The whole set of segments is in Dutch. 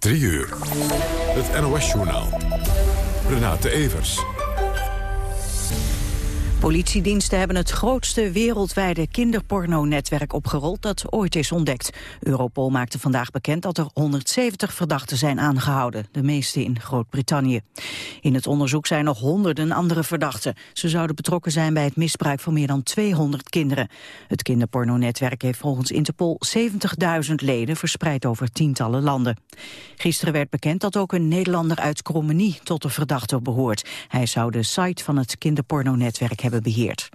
3 uur. Het NOS-journaal. Renate Evers. Politiediensten hebben het grootste wereldwijde kinderporno-netwerk opgerold dat ooit is ontdekt. Europol maakte vandaag bekend dat er 170 verdachten zijn aangehouden, de meeste in Groot-Brittannië. In het onderzoek zijn nog honderden andere verdachten. Ze zouden betrokken zijn bij het misbruik van meer dan 200 kinderen. Het kinderporno-netwerk heeft volgens Interpol 70.000 leden verspreid over tientallen landen. Gisteren werd bekend dat ook een Nederlander uit Krommenie tot de verdachte behoort. Hij zou de site van het kinderporno-netwerk hebben hebben beheerd.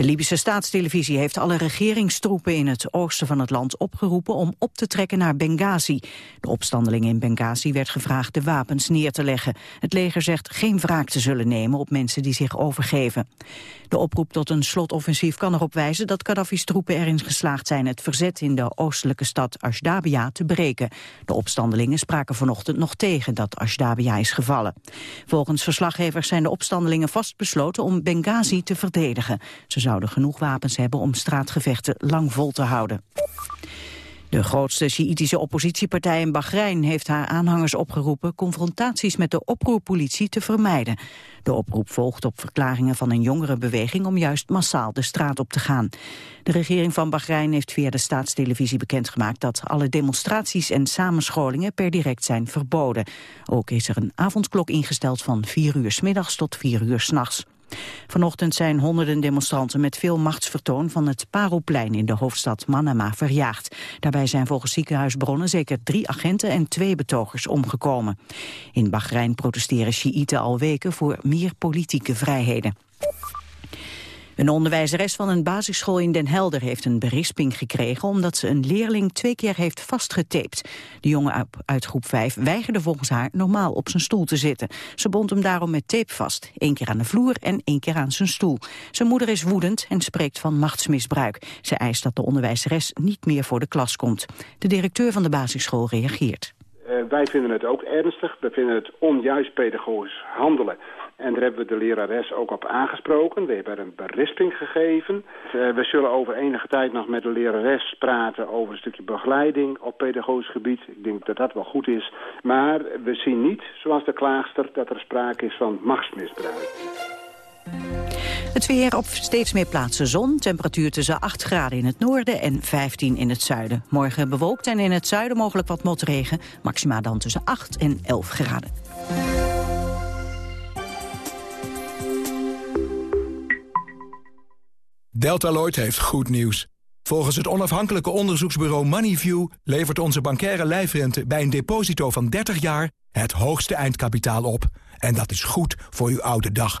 De Libische staatstelevisie heeft alle regeringstroepen in het oosten van het land opgeroepen om op te trekken naar Benghazi. De opstandelingen in Benghazi werd gevraagd de wapens neer te leggen. Het leger zegt geen wraak te zullen nemen op mensen die zich overgeven. De oproep tot een slotoffensief kan erop wijzen dat Gaddafi's troepen erin geslaagd zijn het verzet in de oostelijke stad Ashdabia te breken. De opstandelingen spraken vanochtend nog tegen dat Ashdabia is gevallen. Volgens verslaggevers zijn de opstandelingen vastbesloten om Benghazi te verdedigen. Ze zouden genoeg wapens hebben om straatgevechten lang vol te houden. De grootste Sjiïtische oppositiepartij in Bahrein heeft haar aanhangers opgeroepen confrontaties met de oproerpolitie te vermijden. De oproep volgt op verklaringen van een jongere beweging om juist massaal de straat op te gaan. De regering van Bahrein heeft via de staatstelevisie bekendgemaakt dat alle demonstraties en samenscholingen per direct zijn verboden. Ook is er een avondklok ingesteld van 4 uur s middags tot 4 uur s nachts. Vanochtend zijn honderden demonstranten met veel machtsvertoon van het Paroplein in de hoofdstad Manama verjaagd. Daarbij zijn volgens ziekenhuisbronnen zeker drie agenten en twee betogers omgekomen. In Bahrein protesteren Sjiïten al weken voor meer politieke vrijheden. Een onderwijzeres van een basisschool in Den Helder heeft een berisping gekregen omdat ze een leerling twee keer heeft vastgetaped. De jongen uit groep 5 weigerde volgens haar normaal op zijn stoel te zitten. Ze bond hem daarom met tape vast, één keer aan de vloer en één keer aan zijn stoel. Zijn moeder is woedend en spreekt van machtsmisbruik. Ze eist dat de onderwijzeres niet meer voor de klas komt. De directeur van de basisschool reageert. Uh, wij vinden het ook ernstig. We vinden het onjuist pedagogisch handelen. En daar hebben we de lerares ook op aangesproken. We hebben een berisping gegeven. Uh, we zullen over enige tijd nog met de lerares praten over een stukje begeleiding op pedagogisch gebied. Ik denk dat dat wel goed is. Maar we zien niet, zoals de klaagster, dat er sprake is van machtsmisbruik. Het weer op steeds meer plaatsen zon. Temperatuur tussen 8 graden in het noorden en 15 in het zuiden. Morgen bewolkt en in het zuiden mogelijk wat motregen. Maxima dan tussen 8 en 11 graden. Deltaloid heeft goed nieuws. Volgens het onafhankelijke onderzoeksbureau Moneyview... levert onze bankaire lijfrente bij een deposito van 30 jaar... het hoogste eindkapitaal op. En dat is goed voor uw oude dag.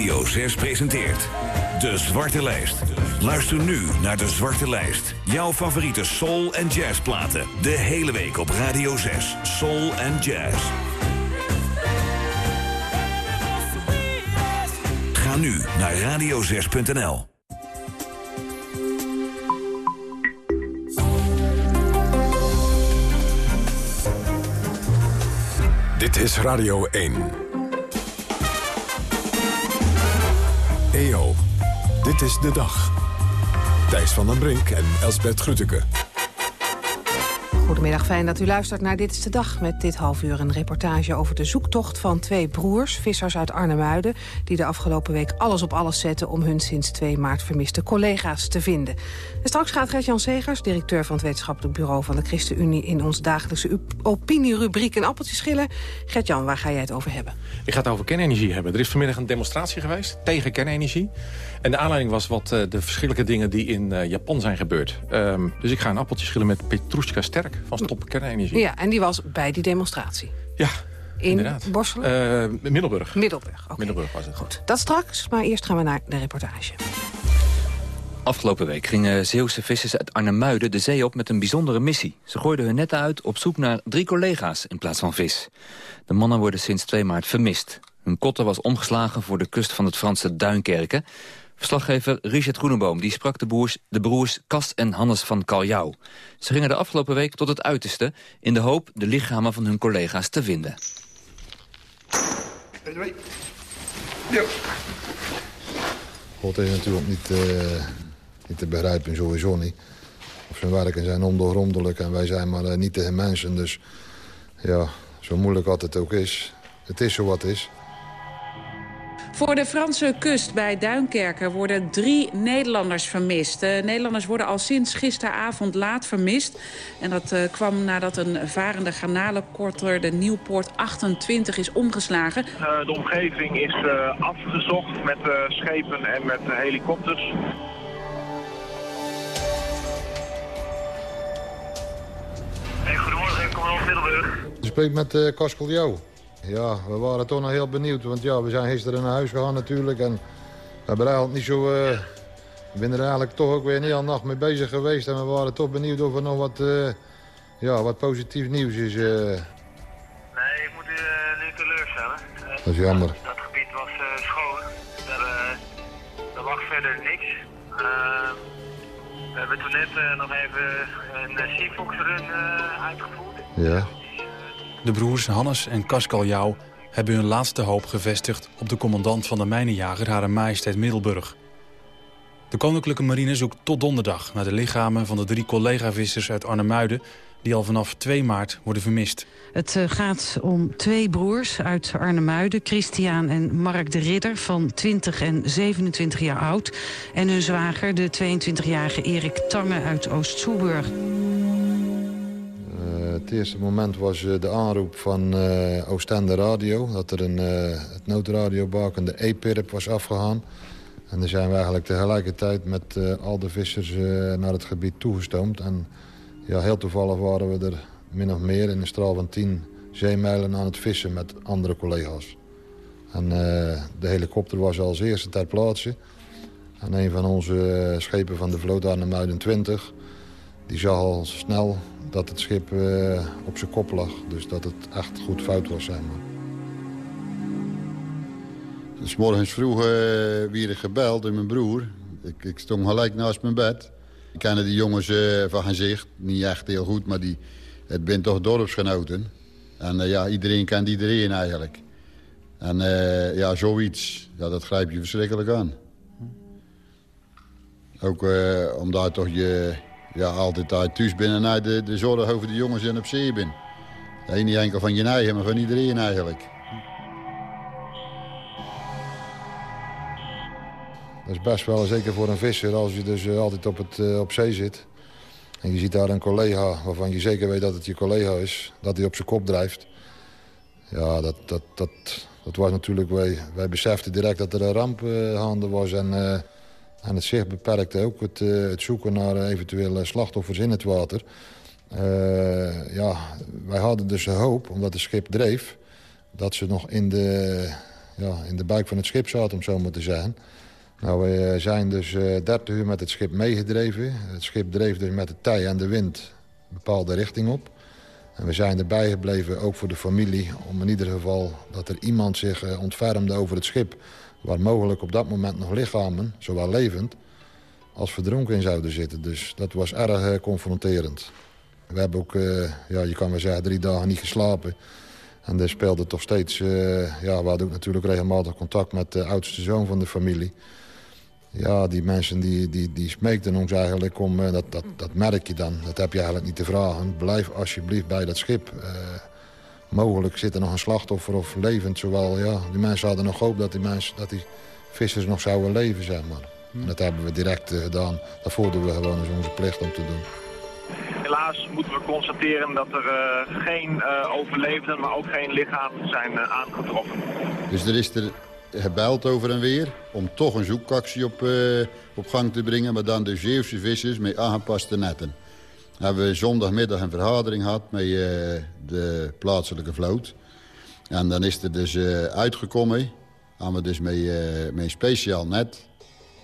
Radio 6 presenteert De Zwarte Lijst. Luister nu naar De Zwarte Lijst. Jouw favoriete soul- en jazzplaten. De hele week op Radio 6. Soul en jazz. Ga nu naar radio6.nl. Dit is Radio 1. EO, dit is de dag. Thijs van den Brink en Elsbert Grütke. Goedemiddag, fijn dat u luistert naar Dit is de Dag... met dit half uur een reportage over de zoektocht van twee broers... vissers uit Arnhemuiden, die de afgelopen week alles op alles zetten... om hun sinds 2 maart vermiste collega's te vinden. En straks gaat Gert-Jan Segers, directeur van het wetenschappelijk bureau... van de ChristenUnie in ons dagelijkse opinierubriek een appeltje schillen. Gert-Jan, waar ga jij het over hebben? Ik ga het over kernenergie hebben. Er is vanmiddag een demonstratie geweest tegen kernenergie. En de aanleiding was wat uh, de verschillende dingen die in uh, Japan zijn gebeurd. Um, dus ik ga een appeltje schillen met Petrushka Sterk van Stop Kernenergie. Ja, en die was bij die demonstratie. Ja, in inderdaad. Borselen? Uh, Middelburg. Middelburg, okay. Middelburg was het. Goed, dat straks, maar eerst gaan we naar de reportage. Afgelopen week gingen Zeeuwse vissers uit Arnhemuiden de zee op met een bijzondere missie. Ze gooiden hun netten uit op zoek naar drie collega's in plaats van vis. De mannen worden sinds 2 maart vermist. Hun kotter was omgeslagen voor de kust van het Franse Duinkerken. Verslaggever Richard Groeneboom die sprak de broers, de broers Kast en Hannes van Kaljau. Ze gingen de afgelopen week tot het uiterste... in de hoop de lichamen van hun collega's te vinden. God is natuurlijk niet, uh, niet te begrijpen, sowieso niet. Of zijn werken zijn ondoorgrondelijk en wij zijn maar uh, niet tegen mensen. Dus ja, zo moeilijk wat het ook is. Het is zo wat het is. Voor de Franse kust bij Duinkerken worden drie Nederlanders vermist. De Nederlanders worden al sinds gisteravond laat vermist. En dat uh, kwam nadat een varende garnalenkorter, de Nieuwpoort 28, is omgeslagen. Uh, de omgeving is uh, afgezocht met schepen en met helikopters. Hey, goedemorgen, ik kom op Middelburg. Je spreekt met uh, Kaskeljo. Ja, we waren toch nog heel benieuwd. Want ja, we zijn gisteren naar huis gegaan natuurlijk. En we hebben eigenlijk niet zo... Uh, we zijn er eigenlijk toch ook weer niet al nacht mee bezig geweest. En we waren toch benieuwd of er nog wat, uh, ja, wat positief nieuws is. Uh. Nee, ik moet u nu teleurstellen. Dat is jammer. Dat gebied was schoon. Er, er lag verder niks. we hebben toen net nog even een Seafox run uitgevoerd. Ja. De broers Hannes en Kaskaljauw hebben hun laatste hoop gevestigd... op de commandant van de mijnenjager Hare Majesteit Middelburg. De Koninklijke Marine zoekt tot donderdag naar de lichamen van de drie collega-vissers uit Arnhemuiden... die al vanaf 2 maart worden vermist. Het uh, gaat om twee broers uit Arnhemuiden, Christian en Mark de Ridder... van 20 en 27 jaar oud. En hun zwager, de 22-jarige Erik Tange uit Oost-Soeburg. Het eerste moment was de aanroep van uh, Oostende Radio. Dat er een, uh, het noodradiobaken, de E-PIRP, was afgegaan. En dan zijn we eigenlijk tegelijkertijd met al de vissers naar het gebied toegestoomd. En ja, heel toevallig waren we er min of meer in een straal van 10 zeemijlen aan het vissen met andere collega's. En de helikopter was als eerste ter plaatse. En een van onze schepen van de vloot Arnhem 20... die zag al snel dat het schip uh, op zijn kop lag. Dus dat het echt goed fout was, zeg. Dus morgens vroeg uh, weer gebeld door mijn broer. Ik, ik, stond gelijk naast mijn bed. Ik kende die jongens uh, van gezicht. Niet echt heel goed, maar die, het ben toch dorpsgenoten. En ja, iedereen kent iedereen eigenlijk. En ja, zoiets, ja, dat grijp je verschrikkelijk aan. Ook omdat toch je ja, altijd uit thuis binnen naar de, de zorg over de jongens en op zee. Nee, niet enkel van je eigen, maar van iedereen eigenlijk. Dat is best wel, zeker voor een visser, als je dus altijd op, het, uh, op zee zit. En je ziet daar een collega waarvan je zeker weet dat het je collega is. Dat hij op zijn kop drijft. Ja, dat, dat, dat, dat was natuurlijk... Wij, wij beseften direct dat er een ramp uh, gaande was. En en het zicht beperkte ook het, uh, het zoeken naar eventuele slachtoffers in het water. Ja, wij hadden dus de hoop, omdat het schip dreef... dat ze nog in de, ja, in de buik van het schip zaten, om zo te zijn. Nou, we zijn dus uh, 30 uur met het schip meegedreven. Het schip dreef dus met de tij en de wind een bepaalde richting op. En we zijn erbij gebleven, ook voor de familie... om in ieder geval dat er iemand zich ontfermde over het schip waar mogelijk op dat moment nog lichamen, zowel levend als verdronken in zouden zitten. Dus dat was erg uh, confronterend. We hebben ook, uh, ja, je kan wel zeggen, drie dagen niet geslapen. En er speelde toch steeds... Uh, ja, we hadden natuurlijk regelmatig contact met de oudste zoon van de familie. Ja, die mensen die, die, die smeekten ons eigenlijk om... dat, dat, dat merk je dan, dat heb je eigenlijk niet te vragen. Blijf alsjeblieft bij dat schip mogelijk zit er nog een slachtoffer of levend. Zowel, ja, die mensen hadden nog hoop dat die, mensen, dat die vissers nog zouden leven, zeg maar. En dat hebben we direct uh, gedaan. Dat voelden we gewoon als onze plicht om te doen. Helaas moeten we constateren dat er uh, geen uh, overlevenden, maar ook geen lichamen zijn aangetroffen. Dus er is er gebeld over en weer om toch een zoekactie op, op gang te brengen... maar dan de Zeeuwse vissers met aangepaste netten hebben we zondagmiddag een vergadering gehad met uh, de plaatselijke vloot. En dan is er dus uh, uitgekomen. Gaan we dus met, uh, met een speciaal net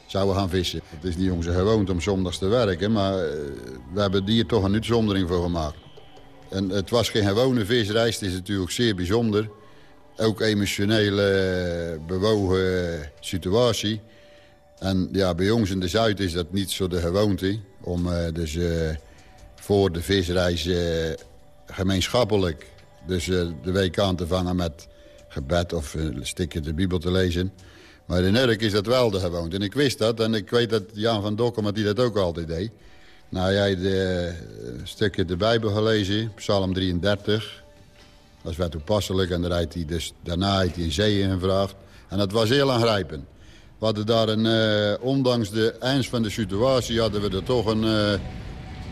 zouden gaan vissen. Het is niet onze gewoonte om zondags te werken, maar we hebben hier toch een uitzondering voor gemaakt. En het was geen gewone visreis, het is natuurlijk zeer bijzonder. ook emotionele bewogen situatie. En ja, bij ons in de Zuid is dat niet zo de gewoonte. Om dus voor de visreis gemeenschappelijk dus, de week aan te vangen met gebed of een stukje de Bijbel te lezen. Maar in Urk is dat wel de gewoonte. En ik wist dat en ik weet dat Jan van Dokkum die dat ook altijd deed. Nou, jij de stukje de Bijbel gelezen, Psalm 33. Dat is wel toepasselijk en dus, daarna heeft hij een zee ingevraagd. En dat was heel aangrijpend. We hadden daar een, ondanks de ernst van de situatie, hadden we er toch een,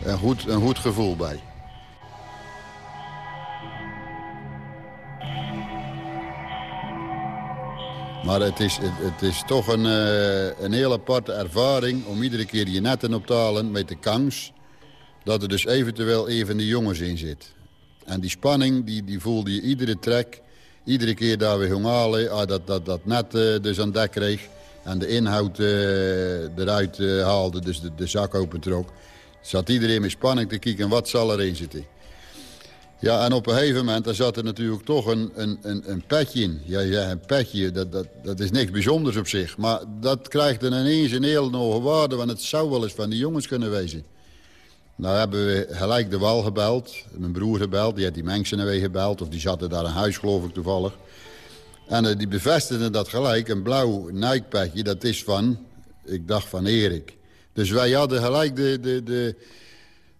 een, goed, een goed gevoel bij. Maar het is, het, is toch een, uh, een heel aparte ervaring om iedere keer je netten op te halen met de kans dat er dus eventueel even de jongens in zit. En die spanning die, die voelde je iedere trek, iedere keer daar we gingen halen, ah, dat, dat, dat net uh, dus aan dek kreeg en de inhoud uh, eruit haalde, dus de, de zak opentrok. Zat iedereen met spanning te kijken, wat zal erin zitten? Ja, en op een gegeven moment dan zat er natuurlijk toch een, een, een, petje in. Ja, ja, een petje, dat, dat, dat is niks bijzonders op zich. Maar dat krijgt dan ineens een heel hoge waarde, want het zou wel eens van die jongens kunnen wezen. Nou hebben we gelijk de wal gebeld, mijn broer gebeld, die had die mensen weer gebeld... of die zaten daar in huis, geloof ik, toevallig. En uh, die bevestigden dat gelijk, een blauw Nike-petje, dat is van, ik dacht van Erik. Dus wij hadden gelijk de, de, de,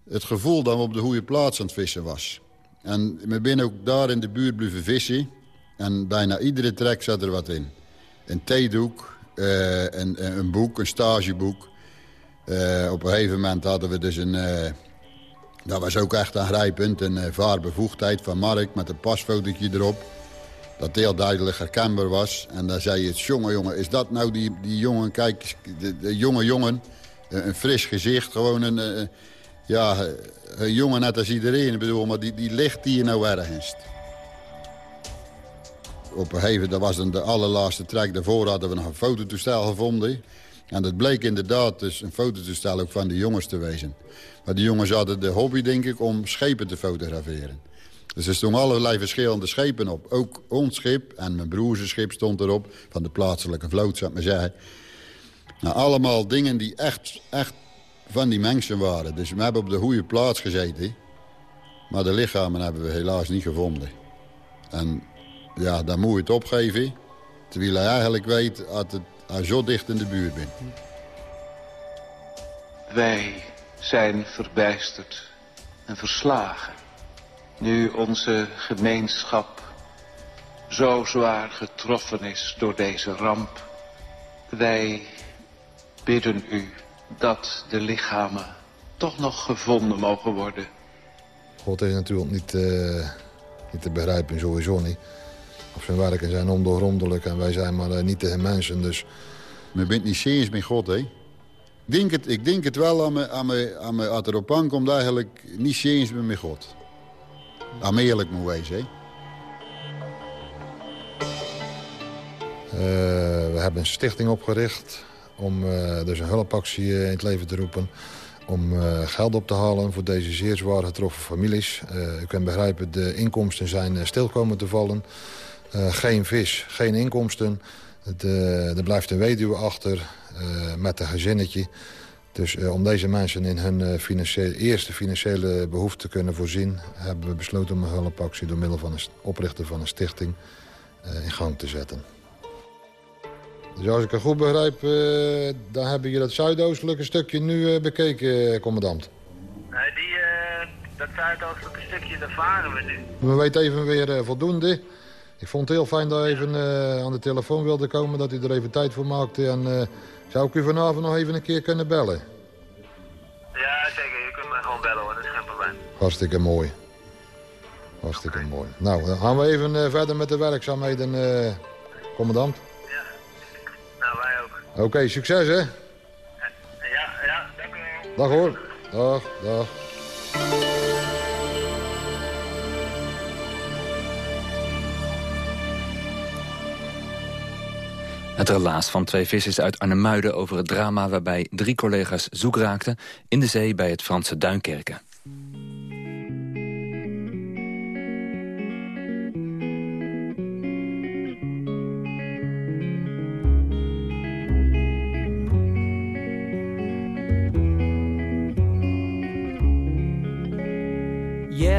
het gevoel dat we op de goede plaats aan het vissen was. En we binnen ook daar in de buurt blijven vissen. En bijna iedere trek zat er wat in. Een theedoek, uh, een, een, boek, een stageboek. Uh, op een gegeven moment hadden we dus een... Uh, dat was ook echt aangrijpend. Een vaarbevoegdheid van Mark met een pasfotootje erop. Dat heel duidelijk herkenbaar was. En dan zei je, jongen, jongen, is dat nou die, die jongen? Kijk, de, de jonge jongen. Een, fris gezicht, gewoon een... ja, een jongen net als iedereen, bedoel, maar die, die ligt hier nou ergens. Op een gegeven dat was dan de allerlaatste trek. Daarvoor hadden we nog een fototoestel gevonden. En dat bleek inderdaad dus een fototoestel ook van de jongens te wezen. Maar die jongens hadden de hobby, denk ik, om schepen te fotograferen. Dus er stonden allerlei verschillende schepen op. Ook ons schip en mijn broers schip stond erop. Van de plaatselijke vloot, zou ik maar zeggen. Nou, allemaal dingen die echt, echt van die mensen waren. Dus we hebben op de goede plaats gezeten. Maar de lichamen hebben we helaas niet gevonden. En ja, dan moet je het opgeven. Terwijl hij eigenlijk weet dat het, zo dicht in de buurt bent. Wij zijn verbijsterd en verslagen. Nu onze gemeenschap zo zwaar getroffen is door deze ramp. Wij bidden u dat de lichamen toch nog gevonden mogen worden. God is natuurlijk niet, uh, niet te begrijpen, sowieso niet. Of zijn werken zijn ondoorgrondelijk en wij zijn maar uh, niet tegen mensen, dus... Je bent niet serieus met God, hè? Ik denk het, ik denk het wel aan me, aan me, aan me, als erop aankomt eigenlijk niet serieus met God. Aan me eerlijk moet wezen, hè? Uh, we hebben een stichting opgericht om uh, dus een hulpactie uh, in het leven te roepen. Om uh, geld op te halen voor deze zeer zwaar getroffen families. u kunt begrijpen, de inkomsten zijn stil komen te vallen. geen vis, geen inkomsten. er blijft een weduwe achter met een gezinnetje. Dus om deze mensen in hun eerste financiële behoefte te kunnen voorzien... hebben we besloten om een hulpactie door middel van het oprichten van een stichting in gang te zetten. Dus als ik het goed begrijp, uh, dan hebben je dat zuidoostelijke stukje nu uh, bekeken, eh, commandant. Nee, die, dat zuidoostelijke stukje, daar varen we nu. We weten even weer voldoende. Ik vond het heel fijn dat hij even aan de telefoon wilde komen, dat hij er even tijd voor maakte. En zou ik u vanavond nog even een keer kunnen bellen? Ja, zeker. Je kunt mij gewoon bellen hoor, dat is geen probleem. Hartstikke mooi. Hartstikke okay. mooi. Nou, dan gaan we even verder met de werkzaamheden, commandant. Oké, okay, succes hè? Ja, ja, dank u wel. Dag hoor. Dag, dag. Het relaas van twee vissers uit Arnhemuiden over het drama... waarbij drie collega's zoek raakten in de zee bij het Franse Duinkerken.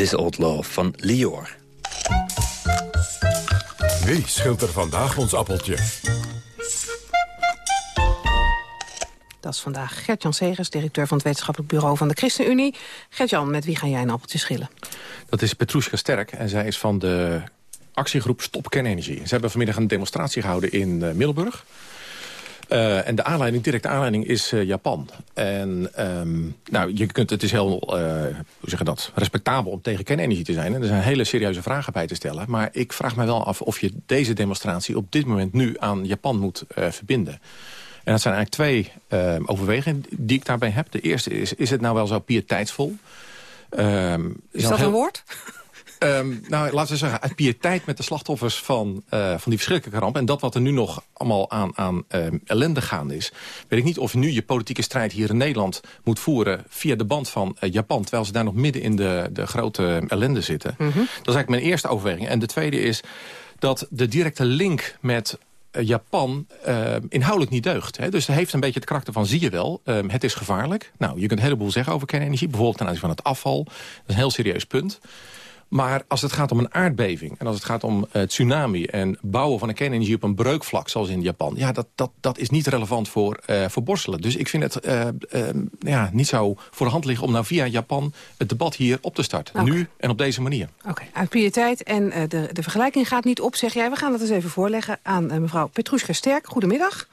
This Old Love van Lior. Wie schilt er vandaag ons appeltje? Dat is vandaag Gert-Jan Segers, directeur van het wetenschappelijk bureau van de ChristenUnie. Gert-Jan, met wie ga jij een appeltje schillen? Dat is Petrushka Sterk en zij is van de actiegroep Stop Kernenergie. Ze hebben vanmiddag een demonstratie gehouden in uh, Middelburg. Uh, en de aanleiding, directe aanleiding is uh, Japan. En um, nou, je kunt, het is heel, hoe zeg je dat, respectabel om tegen kernenergie te zijn. En er zijn hele serieuze vragen bij te stellen. Maar ik vraag me wel af of je deze demonstratie op dit moment nu aan Japan moet verbinden. En dat zijn eigenlijk twee uh, overwegingen die ik daarbij heb. De eerste is, is het nou wel zo pieteitsvol? Um, is, is dat heel... een woord? Um, nou, laten we zeggen, uit pietijd met de slachtoffers van, uh, van die verschrikkelijke ramp... en dat wat er nu nog allemaal aan, aan um, ellende gaande is... weet ik niet of je nu je politieke strijd hier in Nederland moet voeren... via de band van uh, Japan, terwijl ze daar nog midden in de, de grote ellende zitten. Mm -hmm. Dat is eigenlijk mijn eerste overweging. En de tweede is dat de directe link met uh, Japan uh, inhoudelijk niet deugt. Hè? Dus het heeft een beetje het karakter van, zie je wel, um, het is gevaarlijk. Nou, je kunt een heleboel zeggen over kernenergie. Bijvoorbeeld ten aanzien van het afval. Dat is een heel serieus punt. Maar als het gaat om een aardbeving en als het gaat om uh, tsunami... en bouwen van een kernenergie op een breukvlak, zoals in Japan... ja, dat, dat, dat is niet relevant voor, uh, voor borstelen. Dus ik vind het uh, ja, niet zo voor de hand liggen... om nou via Japan het debat hier op te starten. Okay. Nu en op deze manier. Oké, okay. uit prioriteit en de, de vergelijking gaat niet op, zeg jij. We gaan het eens even voorleggen aan mevrouw Petrushka Sterk. Goedemiddag.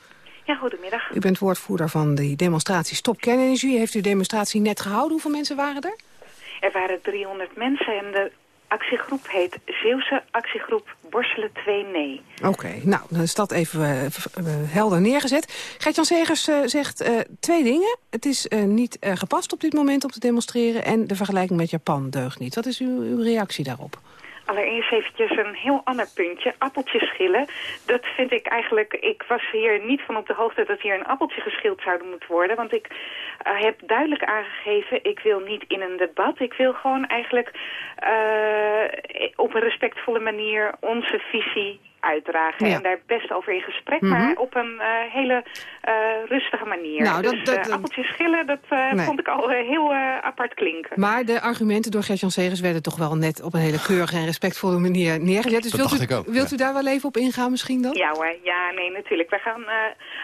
Ja, goedemiddag. U bent woordvoerder van de demonstratie Stop Kernenergie. Heeft u de demonstratie net gehouden? Hoeveel mensen waren er? Er waren 300 mensen en de actiegroep heet Zeeuwse actiegroep Borselen 2 Nee. Oké, nou, dan is dat even uh, helder neergezet. Gert-Jan Segers uh, zegt twee dingen. Het is niet gepast op dit moment om te demonstreren... en de vergelijking met Japan deugt niet. Wat is uw, uw reactie daarop? Allereerst eventjes een heel ander puntje. Appeltjes schillen. Dat vind ik eigenlijk... Ik was hier niet van op de hoogte dat hier een appeltje geschild zou moeten worden. Want ik uh, heb duidelijk aangegeven... ik wil niet in een debat. Ik wil gewoon eigenlijk uh, op een respectvolle manier onze visie uitdragen en daar best over in gesprek, Mhm. maar op een eh, hele eh, rustige manier. Nou, dat- dus dat- eh, appeltjes schillen, dat eh, Nee. vond ik al heel eh, apart klinken. Maar de argumenten door Gert-Jan Segers werden toch wel net op een hele keurige en respectvolle manier neergezet. Dus Dat wilt, dacht u, ik ook, wilt u daar wel even op ingaan misschien dan? Ja hoor, ja, nee, natuurlijk. We gaan eh,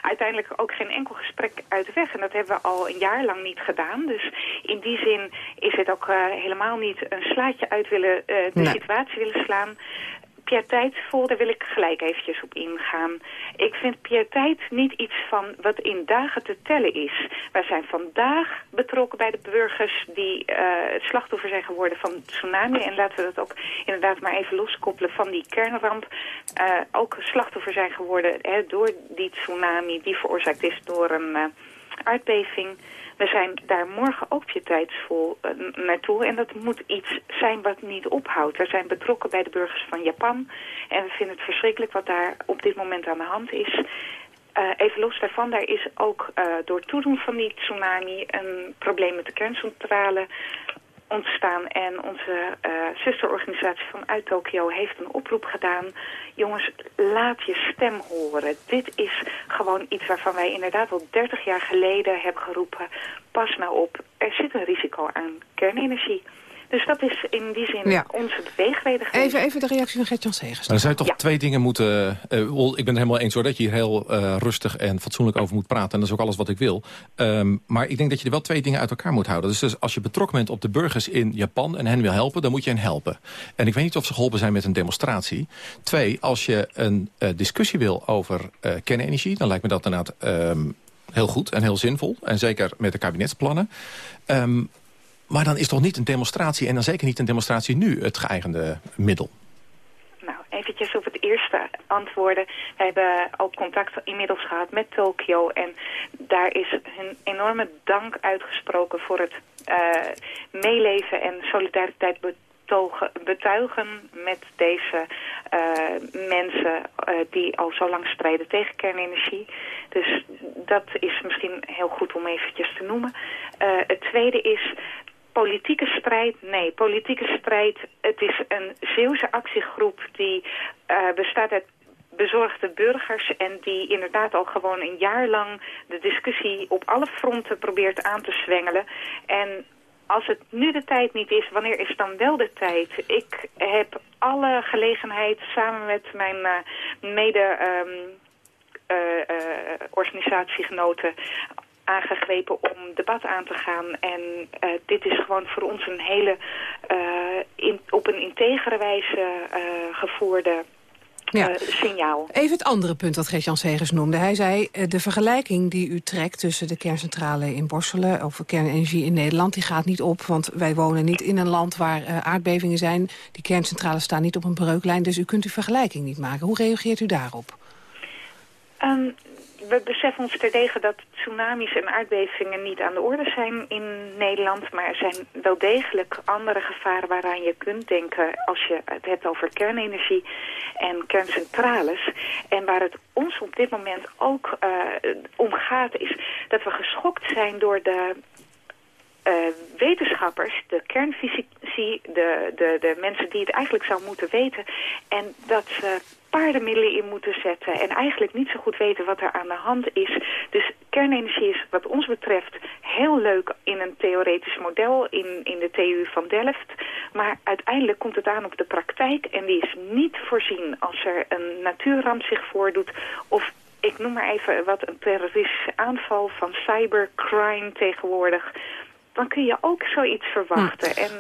uiteindelijk ook geen enkel gesprek uit de weg. En dat hebben we al een jaar lang niet gedaan. Dus in die zin is het ook eh, helemaal niet een slaatje uit willen, eh, de Nee. situatie willen slaan. Pieteitvol, daar wil ik gelijk eventjes op ingaan. Ik vind pietijd niet iets van wat in dagen te tellen is. Wij zijn vandaag betrokken bij de burgers die eh, slachtoffer zijn geworden van tsunami. En laten we dat ook inderdaad maar even loskoppelen van die kernramp. Eh, ook slachtoffer zijn geworden hè, door die tsunami die veroorzaakt is door een eh, aardbeving. We zijn daar morgen ook pietijdsvol eh, n- naartoe. En dat moet iets zijn wat niet ophoudt. We zijn betrokken bij de burgers van Japan. En we vinden het verschrikkelijk wat daar op dit moment aan de hand is. Eh, even los daarvan, daar is ook eh, door toedoen van die tsunami een probleem met de kerncentrale ontstaan. En onze eh, zusterorganisatie vanuit Tokio heeft een oproep gedaan. Jongens, laat je stem horen. Dit is gewoon iets waarvan wij inderdaad al 30 jaar geleden hebben geroepen. Pas nou op, er zit een risico aan kernenergie. Dus dat is in die zin Ja. onze beweegreden geweest. Even, even de reactie van Gert-Jan Segers. Dan zou je toch Ja. twee dingen moeten... eh, wel, ik ben het helemaal eens hoor, dat je hier heel eh, rustig en fatsoenlijk over moet praten. En dat is ook alles wat ik wil. Ehm, maar ik denk dat je er wel twee dingen uit elkaar moet houden. Dus, dus als je betrokken bent op de burgers in Japan en hen wil helpen... dan moet je hen helpen. En ik weet niet of ze geholpen zijn met een demonstratie. Twee, als je een eh, discussie wil over eh, kernenergie... dan lijkt me dat inderdaad ehm, heel goed en heel zinvol. En zeker met de kabinetsplannen. Ehm, maar dan is toch niet een demonstratie... en dan zeker niet een demonstratie nu het geëigende middel. Nou, eventjes op het eerste antwoorden. We hebben ook contact inmiddels gehad met Tokio. En daar is hun enorme dank uitgesproken voor het eh, meeleven en solidariteit betogen, betuigen met deze eh, mensen eh, die al zo lang strijden tegen kernenergie. Dus dat is misschien heel goed om eventjes te noemen. Het tweede is politieke strijd? Nee, politieke strijd, het is een Zeeuwse actiegroep die eh, bestaat uit bezorgde burgers en die inderdaad al gewoon een jaar lang de discussie op alle fronten probeert aan te zwengelen. En als het nu de tijd niet is, wanneer is dan wel de tijd? Ik heb alle gelegenheid samen met mijn eh, mede... ehm, eh, aangegrepen om debat aan te gaan. En eh, dit is gewoon voor ons een hele eh, in, op een integere wijze eh, gevoerde Ja. signaal. Even het andere punt dat Gert-Jan Segers noemde. Hij zei, de vergelijking die u trekt tussen de kerncentrale in Borselen... of kernenergie in Nederland, die gaat niet op. Want wij wonen niet in een land waar aardbevingen zijn. Die kerncentrales staan niet op een breuklijn. Dus u kunt uw vergelijking niet maken. Hoe reageert u daarop? Ehm, we beseffen ons terdege dat tsunamis en aardbevingen niet aan de orde zijn in Nederland. Maar er zijn wel degelijk andere gevaren waaraan je kunt denken als je het hebt over kernenergie en kerncentrales. En waar het ons op dit moment ook eh, om gaat is dat we geschokt zijn door de eh, wetenschappers, de kernfysici, de, de, de mensen die het eigenlijk zou moeten weten. En dat ze paardenmiddelen in moeten zetten en eigenlijk niet zo goed weten wat er aan de hand is. Dus kernenergie is wat ons betreft heel leuk in een theoretisch model in, in de TU van Delft. Maar uiteindelijk komt het aan op de praktijk en die is niet voorzien als er een natuurramp zich voordoet of ik noem maar even wat een terroristische aanval van cybercrime tegenwoordig. Dan kun je ook zoiets verwachten. En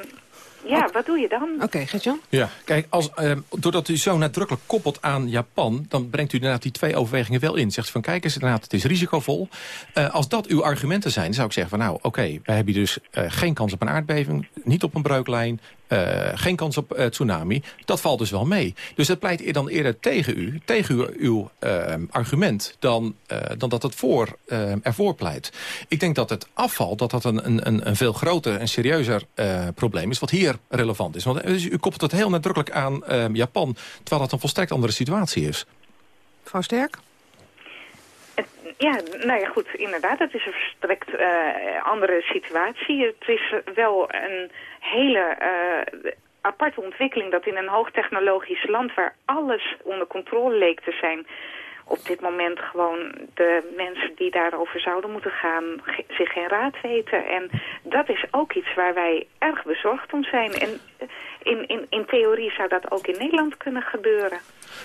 ja, wat doe je dan? Oké, Gert-Jan? Ja, kijk, als, eh, doordat u zo nadrukkelijk koppelt aan Japan... dan brengt u inderdaad die twee overwegingen wel in. Zegt u van, kijk eens, inderdaad, het is risicovol. Eh, als dat uw argumenten zijn, zou ik zeggen van... nou, oké, wij hebben hier dus eh, geen kans op een aardbeving... niet op een breuklijn, eh, geen kans op eh, tsunami. Dat valt dus wel mee. Dus dat pleit dan eerder tegen u, tegen uw, uw eh, argument... Dan, dan dat het voor, ervoor pleit. Ik denk dat het afval, dat dat een, een, een- veel groter en serieuzer probleem is... wat hier relevant is. Want dus u koppelt het heel nadrukkelijk aan Japan... terwijl dat een volstrekt andere situatie is. Mevrouw Sterk? Ja, nou ja, goed, inderdaad. Het is een verstrekt eh, andere situatie. Het is wel een hele eh, aparte ontwikkeling dat in een hoogtechnologisch land... waar alles onder controle leek te zijn op dit moment gewoon de mensen die daarover zouden moeten gaan zich geen raad weten. En dat is ook iets waar wij erg bezorgd om zijn. En in, in, in theorie zou dat ook in Nederland kunnen gebeuren.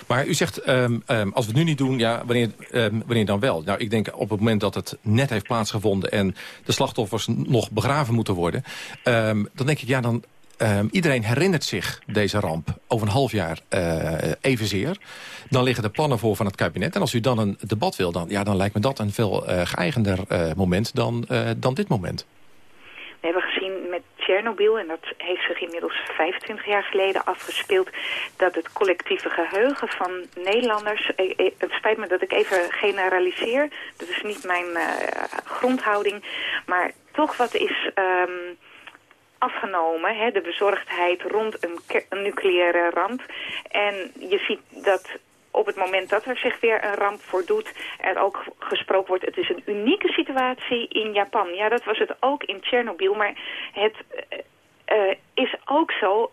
Maar u zegt, um, um, als we het nu niet doen, ja, wanneer, um, wanneer dan wel? Nou, ik denk op het moment dat het net heeft plaatsgevonden... en de slachtoffers nog begraven moeten worden... dan denk ik, ja, dan Um, iedereen herinnert zich deze ramp over een half jaar uh, evenzeer. Dan liggen de plannen voor van het kabinet. En als u dan een debat wil, dan, ja, dan lijkt me dat een veel uh, geëigender uh, moment dan, dan dit moment. We hebben gezien met Tsjernobyl, en dat heeft zich inmiddels 25 jaar geleden afgespeeld, dat het collectieve geheugen van Nederlanders, het spijt me dat ik even generaliseer, dat is niet mijn grondhouding, maar toch wat is... Um, afgenomen, hè, de bezorgdheid rond een, nucleaire ramp. En je ziet dat op het moment dat er zich weer een ramp voordoet, er ook gesproken wordt, het is een unieke situatie in Japan. Ja, dat was het ook in Tsjernobyl, maar het uh, is ook zo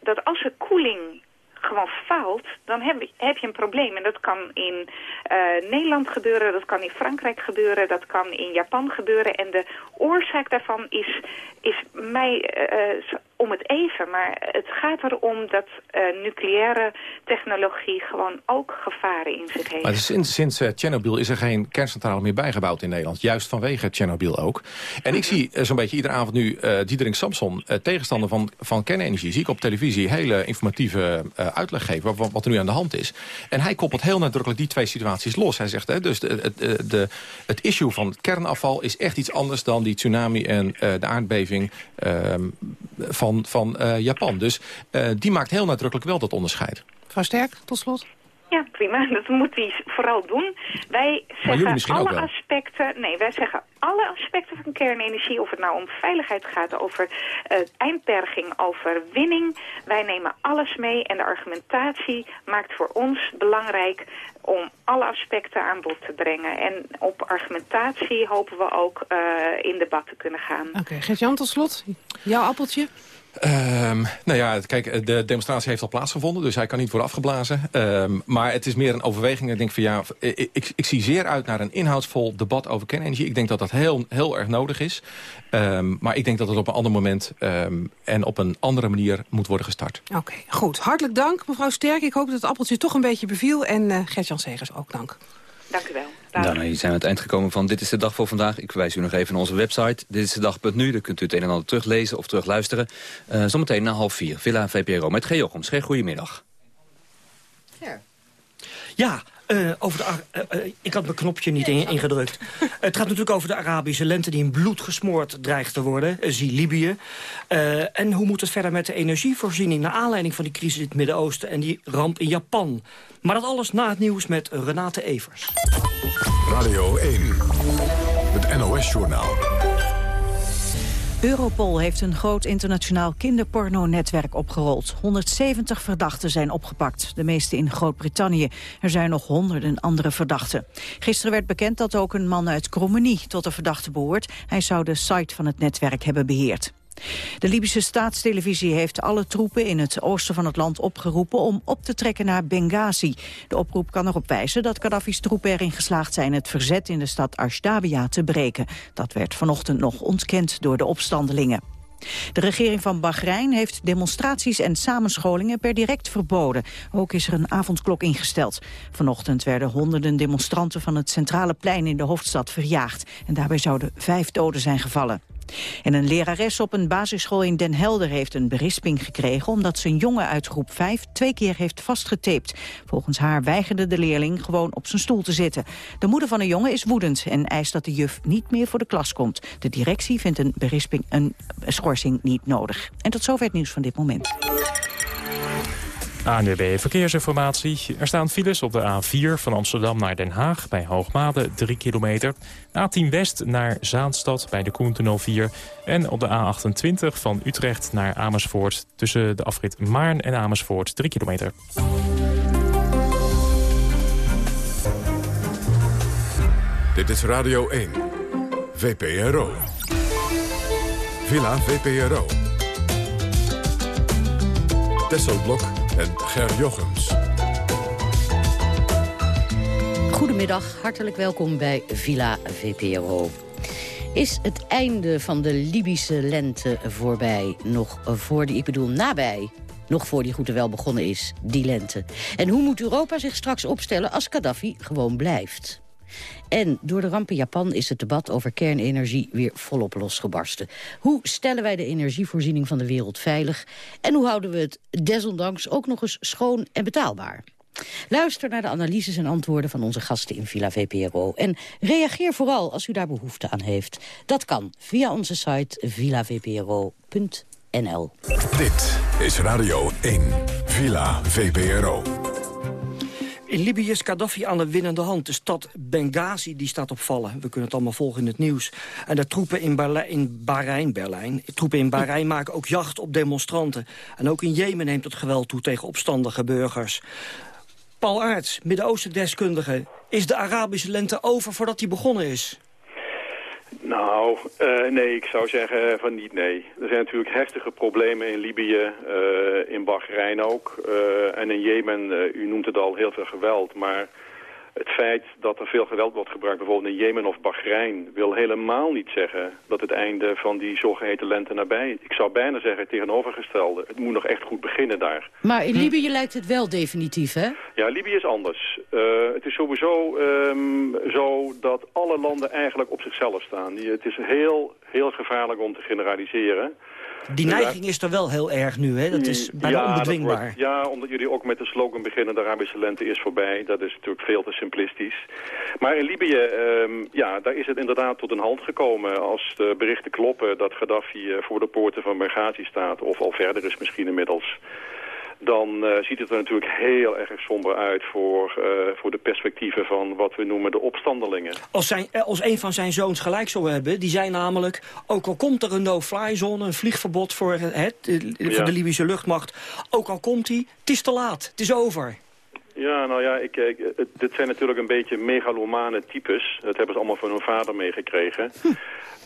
dat als er koeling gewoon faalt, dan heb, heb je een probleem. En dat kan in uh, Nederland gebeuren, dat kan in Frankrijk gebeuren, dat kan in Japan gebeuren. En de oorzaak daarvan is, is mij uh, om het even. Maar het gaat erom dat uh, nucleaire technologie gewoon ook gevaren in zich heeft. Maar sinds, sinds uh, Tsjernobyl is er geen kerncentrale meer bijgebouwd in Nederland. Juist vanwege Tsjernobyl ook. En ik zie uh, zo'n beetje iedere avond nu Diederik Samson, tegenstander van, van kernenergie... zie ik op televisie hele informatieve uitleg geven wat, wat, er nu aan de hand is. En hij koppelt heel nadrukkelijk die twee situaties los. Hij zegt, hè, dus de, het issue van kernafval is echt iets anders... dan die tsunami en de aardbeving ehm, van van, van uh, Japan. Dus uh, die maakt heel nadrukkelijk wel dat onderscheid. Mevrouw Sterk, tot slot. Ja, prima. Dat moet hij vooral doen. Wij zeggen alle aspecten... Nee, wij zeggen alle aspecten van kernenergie... of het nou om veiligheid gaat, over uh, eindberging, over winning. Wij nemen alles mee en de argumentatie maakt voor ons belangrijk... om alle aspecten aan bod te brengen. En op argumentatie hopen we ook uh, in debat te kunnen gaan. Oké, okay, Gert-Jan, tot slot. Jouw appeltje? Um, nou ja, kijk, de demonstratie heeft al plaatsgevonden, dus hij kan niet worden afgeblazen. Um, maar het is meer een overweging. Ik denk van ja, ik, ik, ik, zie zeer uit naar een inhoudsvol debat over kernenergie. Ik denk dat dat heel, heel erg nodig is. Um, maar ik denk dat het op een ander moment en op een andere manier moet worden gestart. Oké, okay, goed. Hartelijk dank, mevrouw Sterk. Ik hoop dat het appeltje toch een beetje beviel. En uh, Gert-Jan Segers ook dank. Dank u wel. Daarmee zijn we aan het eind gekomen van Dit is de Dag voor vandaag. Ik verwijs u nog even naar onze website. Dit is de dag.nu. Daar kunt u het een en ander teruglezen of terugluisteren. Uh, zometeen na half vier. Villa VPRO met G. Jochems. G. Goedemiddag. Ja. Uh, over de, uh, uh, ik had mijn knopje niet in, ingedrukt. het gaat natuurlijk over de Arabische lente die in bloed gesmoord dreigt te worden. zie Libië. en hoe moet het verder met de energievoorziening... naar aanleiding van die crisis in het Midden-Oosten en die ramp in Japan? Maar dat alles na het nieuws met Renate Evers. Radio 1, het NOS-journaal. Europol heeft een groot internationaal kinderporno-netwerk opgerold. 170 verdachten zijn opgepakt, de meeste in Groot-Brittannië. Er zijn nog honderden andere verdachten. Gisteren werd bekend dat ook een man uit Krommenie tot de verdachte behoort. Hij zou de site van het netwerk hebben beheerd. De Libische staatstelevisie heeft alle troepen in het oosten van het land opgeroepen om op te trekken naar Benghazi. De oproep kan erop wijzen dat Gaddafi's troepen erin geslaagd zijn het verzet in de stad Ashdabia te breken. Dat werd vanochtend nog ontkend door de opstandelingen. De regering van Bahrein heeft demonstraties en samenscholingen per direct verboden. Ook is er een avondklok ingesteld. Vanochtend werden honderden demonstranten van het centrale plein in de hoofdstad verjaagd. En daarbij zouden vijf doden zijn gevallen. En een lerares op een basisschool in Den Helder heeft een berisping gekregen... omdat ze een jongen uit groep 5 twee keer heeft vastgetaped. Volgens haar weigerde de leerling gewoon op zijn stoel te zitten. De moeder van de jongen is woedend en eist dat de juf niet meer voor de klas komt. De directie vindt een berisping een schorsing niet nodig. En tot zover het nieuws van dit moment. ANWB Verkeersinformatie. Er staan files op de A4 van Amsterdam naar Den Haag... bij Hoogmade, 3 kilometer. A10 West naar Zaanstad bij de Koentunnel 4. En op de A28 van Utrecht naar Amersfoort... tussen de afrit Maarn en Amersfoort, 3 kilometer. Dit is Radio 1. VPRO. Villa VPRO. Tesselblok en Ger Jochems. Goedemiddag, hartelijk welkom bij Villa VPRO. Is het einde van de Libische lente voorbij? Nog voor die, ik bedoel nabij, nog voor die goed wel begonnen is, die lente. En hoe moet Europa zich straks opstellen als Gaddafi gewoon blijft? En door de ramp in Japan is het debat over kernenergie weer volop losgebarsten. Hoe stellen wij de energievoorziening van de wereld veilig? En hoe houden we het desondanks ook nog eens schoon en betaalbaar? Luister naar de analyses en antwoorden van onze gasten in Villa VPRO. En reageer vooral als u daar behoefte aan heeft. Dat kan via onze site villavpro.nl. Dit is Radio 1, Villa VPRO. In Libië is Gaddafi aan de winnende hand. De stad Benghazi die staat op vallen. We kunnen het allemaal volgen in het nieuws. En de troepen in, Berlijn, in Bahrein, Berlijn, troepen in Bahrein maken ook jacht op demonstranten. En ook in Jemen neemt het geweld toe tegen opstandige burgers. Paul Aarts, Midden-Oosten-deskundige. Is de Arabische lente over voordat die begonnen is? Nou, uh, nee, ik zou zeggen van niet nee. Er zijn natuurlijk heftige problemen in Libië, uh, in Bahrein ook. Uh, en in Jemen, u noemt het al, heel veel geweld. Maar het feit dat er veel geweld wordt gebruikt, bijvoorbeeld in Jemen of Bahrein, wil helemaal niet zeggen dat het einde van die zogeheten lente nabij Ik zou bijna zeggen het tegenovergestelde. Het moet nog echt goed beginnen daar. Maar in Libië lijkt het wel definitief, hè? Ja, Libië is anders. Uh, het is sowieso um, zo dat alle landen eigenlijk op zichzelf staan. Het is heel, heel gevaarlijk om te generaliseren. Die neiging is er wel heel erg nu, hè? Dat is bijna ja, onbedwingbaar. Wordt, ja, omdat jullie ook met de slogan beginnen... de Arabische lente is voorbij. Dat is natuurlijk veel te simplistisch. Maar in Libië, um, ja, daar is het inderdaad tot een hand gekomen. Als de berichten kloppen dat Gaddafi voor de poorten van Benghazi staat... of al verder is misschien inmiddels dan uh, ziet het er natuurlijk heel erg somber uit voor, uh, voor de perspectieven van wat we noemen de opstandelingen. Als, zijn, als een van zijn zoons gelijk zou hebben, die zei namelijk, ook al komt er een no-fly zone, een vliegverbod voor, het, de, voor ja. de Libische luchtmacht, ook al komt hij, het is te laat, het is over. Ja, nou ja, ik, ik, dit zijn natuurlijk een beetje megalomane types. Dat hebben ze allemaal van hun vader meegekregen. Hm.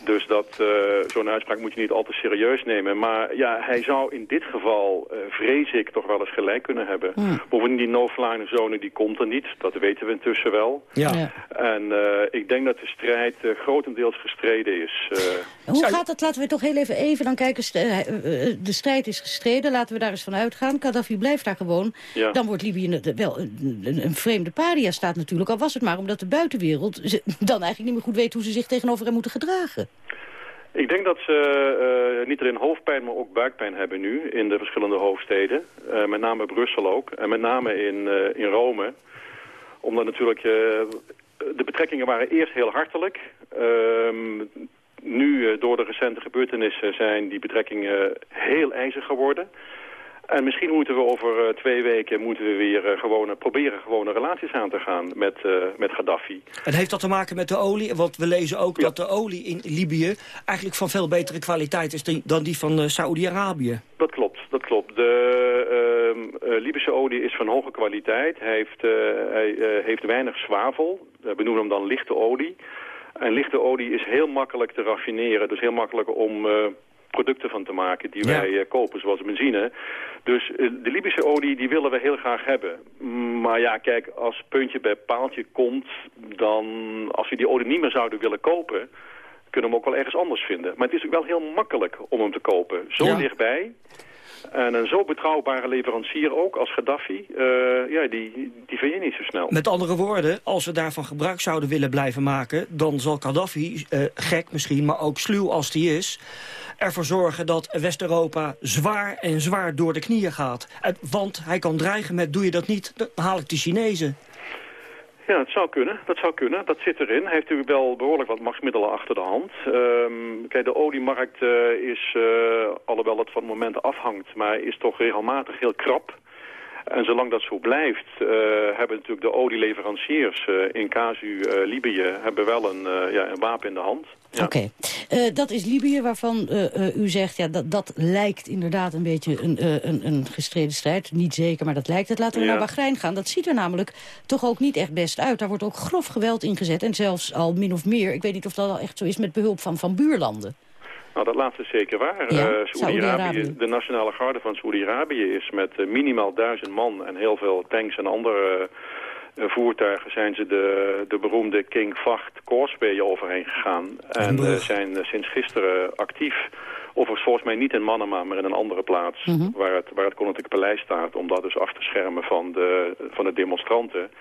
Dus dat uh, zo'n uitspraak moet je niet al te serieus nemen. Maar ja, hij zou in dit geval, uh, vrees ik, toch wel eens gelijk kunnen hebben. Hm. Bovendien, die no-fly zone, die komt er niet. Dat weten we intussen wel. Ja. En uh, ik denk dat de strijd grotendeels gestreden is. Hoe gaat het? Laten we toch heel even even dan kijken. de strijd is gestreden, laten we daar eens van uitgaan. Gaddafi blijft daar gewoon. Ja. Dan wordt Libië wel een, vreemde paria staat natuurlijk. Al was het maar omdat de buitenwereld dan eigenlijk niet meer goed weet hoe ze zich tegenover hem moeten gedragen. Ik denk dat ze uh, niet alleen hoofdpijn, maar ook buikpijn hebben nu in de verschillende hoofdsteden. Uh, met name Brussel ook. En met name in, uh, in Rome. Omdat natuurlijk de betrekkingen waren eerst heel hartelijk. Ehm, nu, door de recente gebeurtenissen, zijn die betrekkingen heel ijzig geworden. En misschien moeten we over uh, twee weken moeten we weer uh, gewone, proberen gewone relaties aan te gaan met, uh, met Gaddafi. En heeft dat te maken met de olie? Want we lezen ook ja. dat de olie in Libië eigenlijk van veel betere kwaliteit is dan die van Saoedi-Arabië. Dat klopt, dat klopt. De Libische olie is van hoge kwaliteit. Heeft, hij, heeft weinig zwavel. we noemen hem dan lichte olie. En lichte olie is heel makkelijk te raffineren. Dus heel makkelijk om producten van te maken die wij uh, kopen, zoals benzine. Dus uh, de Libische olie, die willen we heel graag hebben. Maar ja, kijk, als puntje bij paaltje komt, dan als we die olie niet meer zouden willen kopen, kunnen we hem ook wel ergens anders vinden. Maar het is ook wel heel makkelijk om hem te kopen. Zo ja. dichtbij. En een zo betrouwbare leverancier ook als Gaddafi, uh, ja, die, die vind je niet zo snel. Met andere woorden, als we daarvan gebruik zouden willen blijven maken... dan zal Gaddafi, uh, gek misschien, maar ook sluw als die is... ervoor zorgen dat West-Europa zwaar en zwaar door de knieën gaat. Want hij kan dreigen met, doe je dat niet, dan haal ik de Chinezen. Ja, dat zou kunnen. Dat zou kunnen. Dat zit erin. Heeft natuurlijk wel behoorlijk wat machtsmiddelen achter de hand. Um, kijk, de oliemarkt uh, is, uh, alhoewel het van momenten afhangt, maar is toch regelmatig heel krap. En zolang dat zo blijft, uh, hebben natuurlijk de olieleveranciers uh, in casu uh, Libië hebben wel een, ja, een wapen in de hand. Ja. Oké, okay. dat is Libië waarvan u zegt, ja, dat, dat lijkt inderdaad een beetje een, een, een gestreden strijd. Niet zeker, maar dat lijkt het. Laten we ja. naar Bahrein gaan. Dat ziet er namelijk toch ook niet echt best uit. Daar wordt ook grof geweld ingezet en zelfs al min of meer, ik weet niet of dat al echt zo is, met behulp van, van buurlanden. Nou, dat laatste is zeker waar. Ja, Eh, Saoedi-Arabië. De nationale garde van Saoedi-Arabië is met eh, minimaal duizend man en heel veel tanks en andere eh, voertuigen zijn ze de, de beroemde King Vacht Causeway overheen gegaan. En eh, zijn sinds gisteren actief. Overigens volgens mij niet in Manama, maar in een andere plaats Mhm. waar, het, waar het Koninklijk Paleis staat. Om dat dus af te schermen van de, van de demonstranten.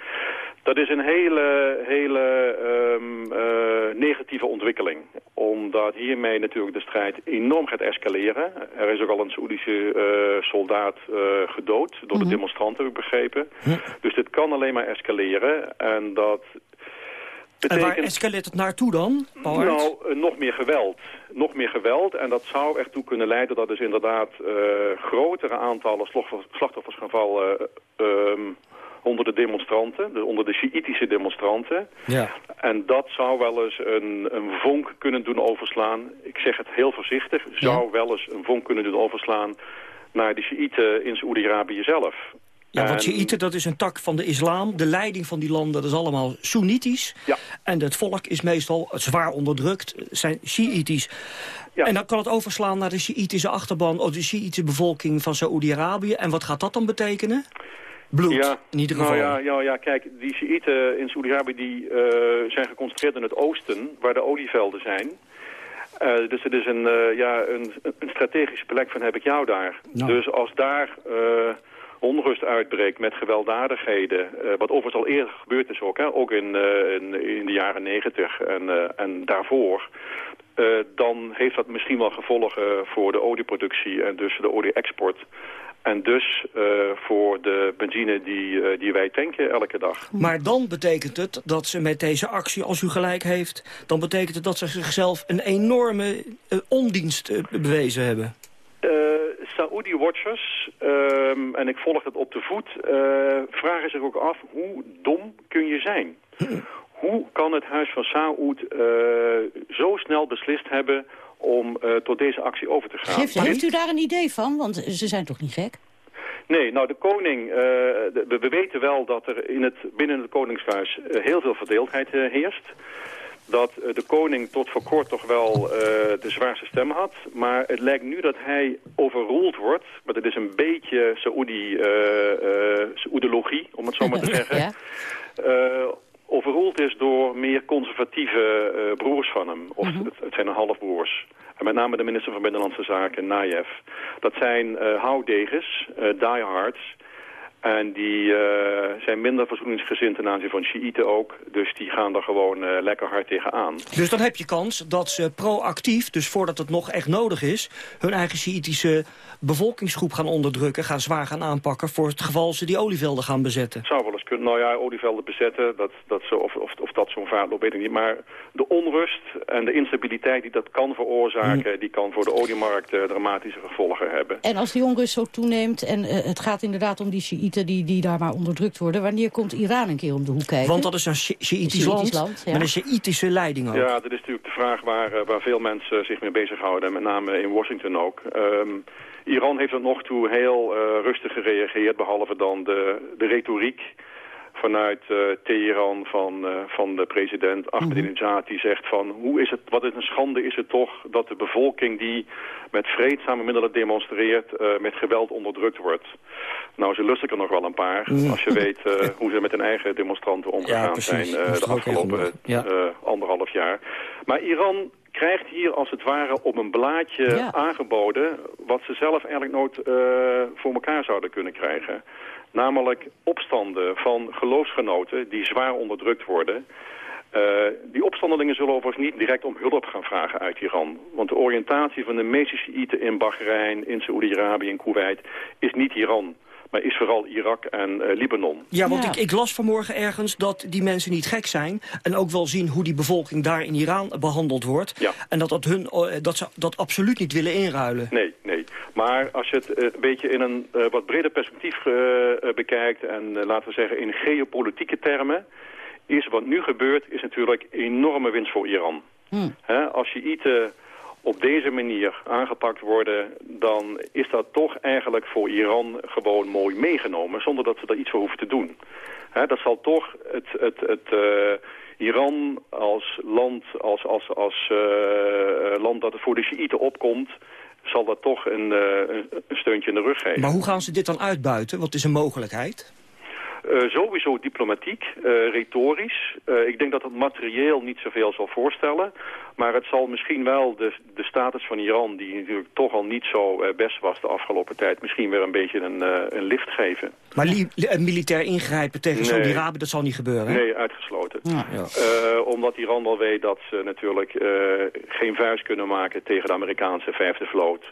Dat is een hele, hele ehm, eh, negatieve ontwikkeling. Omdat hiermee natuurlijk de strijd enorm gaat escaleren. Er is ook al een Saoedische eh, soldaat eh, gedood door de demonstranten, heb ik begrepen. Dus dit kan alleen maar escaleren. En dat En waar betekent... escaleert het naartoe dan, Paul? Nou, nog meer geweld. Nog meer geweld. En dat zou ertoe kunnen leiden dat dus inderdaad grotere aantallen slachtoffers, gaan vallen eh, ehm, onder de demonstranten, dus onder de Sjiitische demonstranten. Ja. En dat zou wel eens een, een vonk kunnen doen overslaan. Ik zeg het heel voorzichtig. Zou wel eens een vonk kunnen doen overslaan naar de Sjiiten in Saoedi-Arabië zelf. Ja, want En- Sjiïten, dat is een tak van de islam. De leiding van die landen, dat is allemaal Soenitisch. Ja. En het volk is meestal zwaar onderdrukt, zijn Sjiïtisch. En dan kan het overslaan naar de Sjiïtische achterban... of de Sjiïtische bevolking van Saoedi-Arabië. En wat gaat dat dan betekenen? Bloed, Ja, in ieder geval. Nou ja, ja, ja, kijk, die Sjiïten in Saoedi-Arabië die, eh, zijn geconcentreerd in het oosten, waar de olievelden zijn. Eh, dus het is een, eh, ja, een, een strategische plek van heb ik jou daar. Nou. Dus als daar onrust uitbreekt met gewelddadigheden, wat overigens al eerder gebeurd is ook, hè, ook in, in, in de jaren negentig en, en daarvoor... dan heeft dat misschien wel gevolgen voor de olieproductie en dus de olie-export. En dus eh, voor de benzine die, eh, die wij tanken elke dag. Maar dan betekent het dat ze met deze actie, als u gelijk heeft... dan betekent het dat ze zichzelf een enorme eh, ondienst bewezen hebben. Saudi Watchers, ehm, en ik volg het op de voet, vragen zich ook af hoe dom kun je zijn? Hoe kan het Huis van Saoed zo snel beslist hebben om eh, tot deze actie over te gaan? Heeft, heeft u daar een idee van? Want ze zijn toch niet gek? Nee, nou de koning, eh, de- we, we weten wel dat er in het, binnen het koningshuis eh, heel veel verdeeldheid heerst. Dat de koning tot voor kort toch wel de zwaarste stem had. Maar het lijkt nu dat hij overroeld wordt. Maar dat is een beetje Saoedi, Saoedologie, om het zo maar te zeggen. Ja. Overroeld is door meer conservatieve eh, broers van hem. Of het, het zijn een halfbroers. En met name de minister van Binnenlandse Zaken, Najev. Dat zijn eh houdegers, eh diehards. En die eh, zijn minder verzoeningsgezind ten aanzien van Shiiten ook. Dus die gaan er gewoon eh, lekker hard tegenaan. Dus dan heb je kans dat ze proactief, dus voordat het nog echt nodig is... hun eigen Sjiitische bevolkingsgroep gaan onderdrukken... gaan zwaar gaan aanpakken voor het geval ze die olievelden gaan bezetten. Het zou wel eens kunnen, nou ja, olievelden bezetten, dat, dat zo, of, of, of dat zo'n vaart loopt, weet ik niet. Maar de onrust en de instabiliteit die dat kan veroorzaken... die kan voor de oliemarkt eh, dramatische gevolgen hebben. En als die onrust zo toeneemt en het gaat inderdaad om die Die, die daar maar onderdrukt worden... wanneer komt Iran een keer om de hoek kijken? Want dat is een Sjiïtisch land, ja. met een Sjiïtische leiding ook. Ja, dat is natuurlijk de vraag waar, eh, waar veel mensen zich mee bezighouden. En met name in Washington ook. Ehm, Iran heeft tot nog toe heel eh, rustig gereageerd. Behalve dan de, de retoriek vanuit eh, Teheran van, eh, van de president Ahmadinejad. Die zegt van hoe is het, wat is een schande is het toch dat de bevolking die met vreedzame middelen demonstreert eh, met geweld onderdrukt wordt. Nou, ze lusten er nog wel een paar. Als je weet hoe ze met hun eigen demonstranten omgegaan zijn de afgelopen. Ja. anderhalf jaar. Maar Iran krijgt hier als het ware op een blaadje Ja. aangeboden... wat ze zelf eigenlijk nooit voor elkaar zouden kunnen krijgen. Namelijk opstanden van geloofsgenoten die zwaar onderdrukt worden... Eh, die opstandelingen zullen overigens niet direct om hulp gaan vragen uit Iran. Want de oriëntatie van de meeste Shiiten in Bahrein, in Saoedi-Arabië en Kuwait is niet Iran. Maar is vooral Irak en eh, Libanon. Ja, want Ik, ik las vanmorgen ergens dat die mensen niet gek zijn... en ook wel zien hoe die bevolking daar in Iran behandeld wordt... Ja. en dat, dat, hun, eh, dat ze dat absoluut niet willen inruilen. Nee, nee. Maar als je het eh, een beetje in een eh, wat breder perspectief eh, bekijkt... en laten we zeggen in geopolitieke termen... is wat nu gebeurt is natuurlijk enorme winst voor Iran. Hè, als je ITE op deze manier aangepakt worden... dan is dat toch eigenlijk voor Iran gewoon mooi meegenomen... zonder dat ze daar iets voor hoeven te doen. Dat zal toch het... het, het Iran als land, als, als, als land dat voor de Shiiten opkomt zal dat toch een, uh, een steuntje in de rug geven. Maar hoe gaan ze dit dan uitbuiten? Wat is een mogelijkheid? Uh, sowieso diplomatiek, uh, retorisch. Uh, ik denk dat het materieel niet zoveel zal voorstellen. Maar het zal misschien wel de, de status van Iran, die natuurlijk toch al niet zo best was de afgelopen tijd, misschien weer een beetje een, een lift geven. Maar een militair ingrijpen tegen nee. Saudi-Arabië, dat zal niet gebeuren? Nee, uitgesloten. Ja. Ja. omdat Iran wel weet dat ze natuurlijk geen vuist kunnen maken tegen de Amerikaanse vijfde vloot.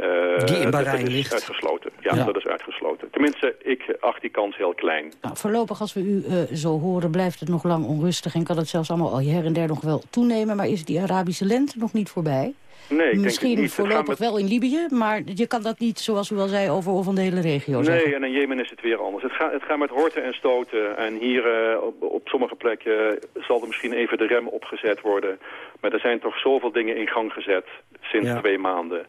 Uh, die in Bahrein dat is ligt. uitgesloten. Ja, ja, dat is uitgesloten. Tenminste, ik acht die kans heel klein. Nou, voorlopig, als we u uh, zo horen, blijft het nog lang onrustig... en kan het zelfs allemaal al her en der nog wel toenemen. Maar is die Arabische lente nog niet voorbij? Nee, ik Misschien denk niet. voorlopig met... wel in Libië, maar je kan dat niet, zoals u al zei, over van de hele regio Nee, zeggen. en in Jemen is het weer anders. Het gaat, het gaat met horten en stoten. En hier uh, op, op sommige plekken zal er misschien even de rem opgezet worden. Maar er zijn toch zoveel dingen in gang gezet sinds ja. twee maanden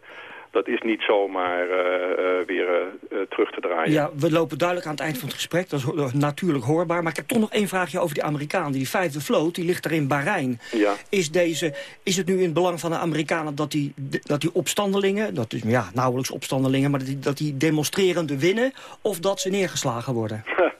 dat is niet zomaar uh, uh, weer uh, terug te draaien. Ja, we lopen duidelijk aan het eind van het gesprek. Dat is natuurlijk hoorbaar. Maar ik heb toch nog één vraagje over die Amerikanen. Die vijfde vloot, die ligt er in Bahrein. Ja. Is, deze, is het nu in het belang van de Amerikanen dat die, dat die opstandelingen... dat is ja, nauwelijks opstandelingen, maar dat die, dat die demonstrerende winnen... of dat ze neergeslagen worden?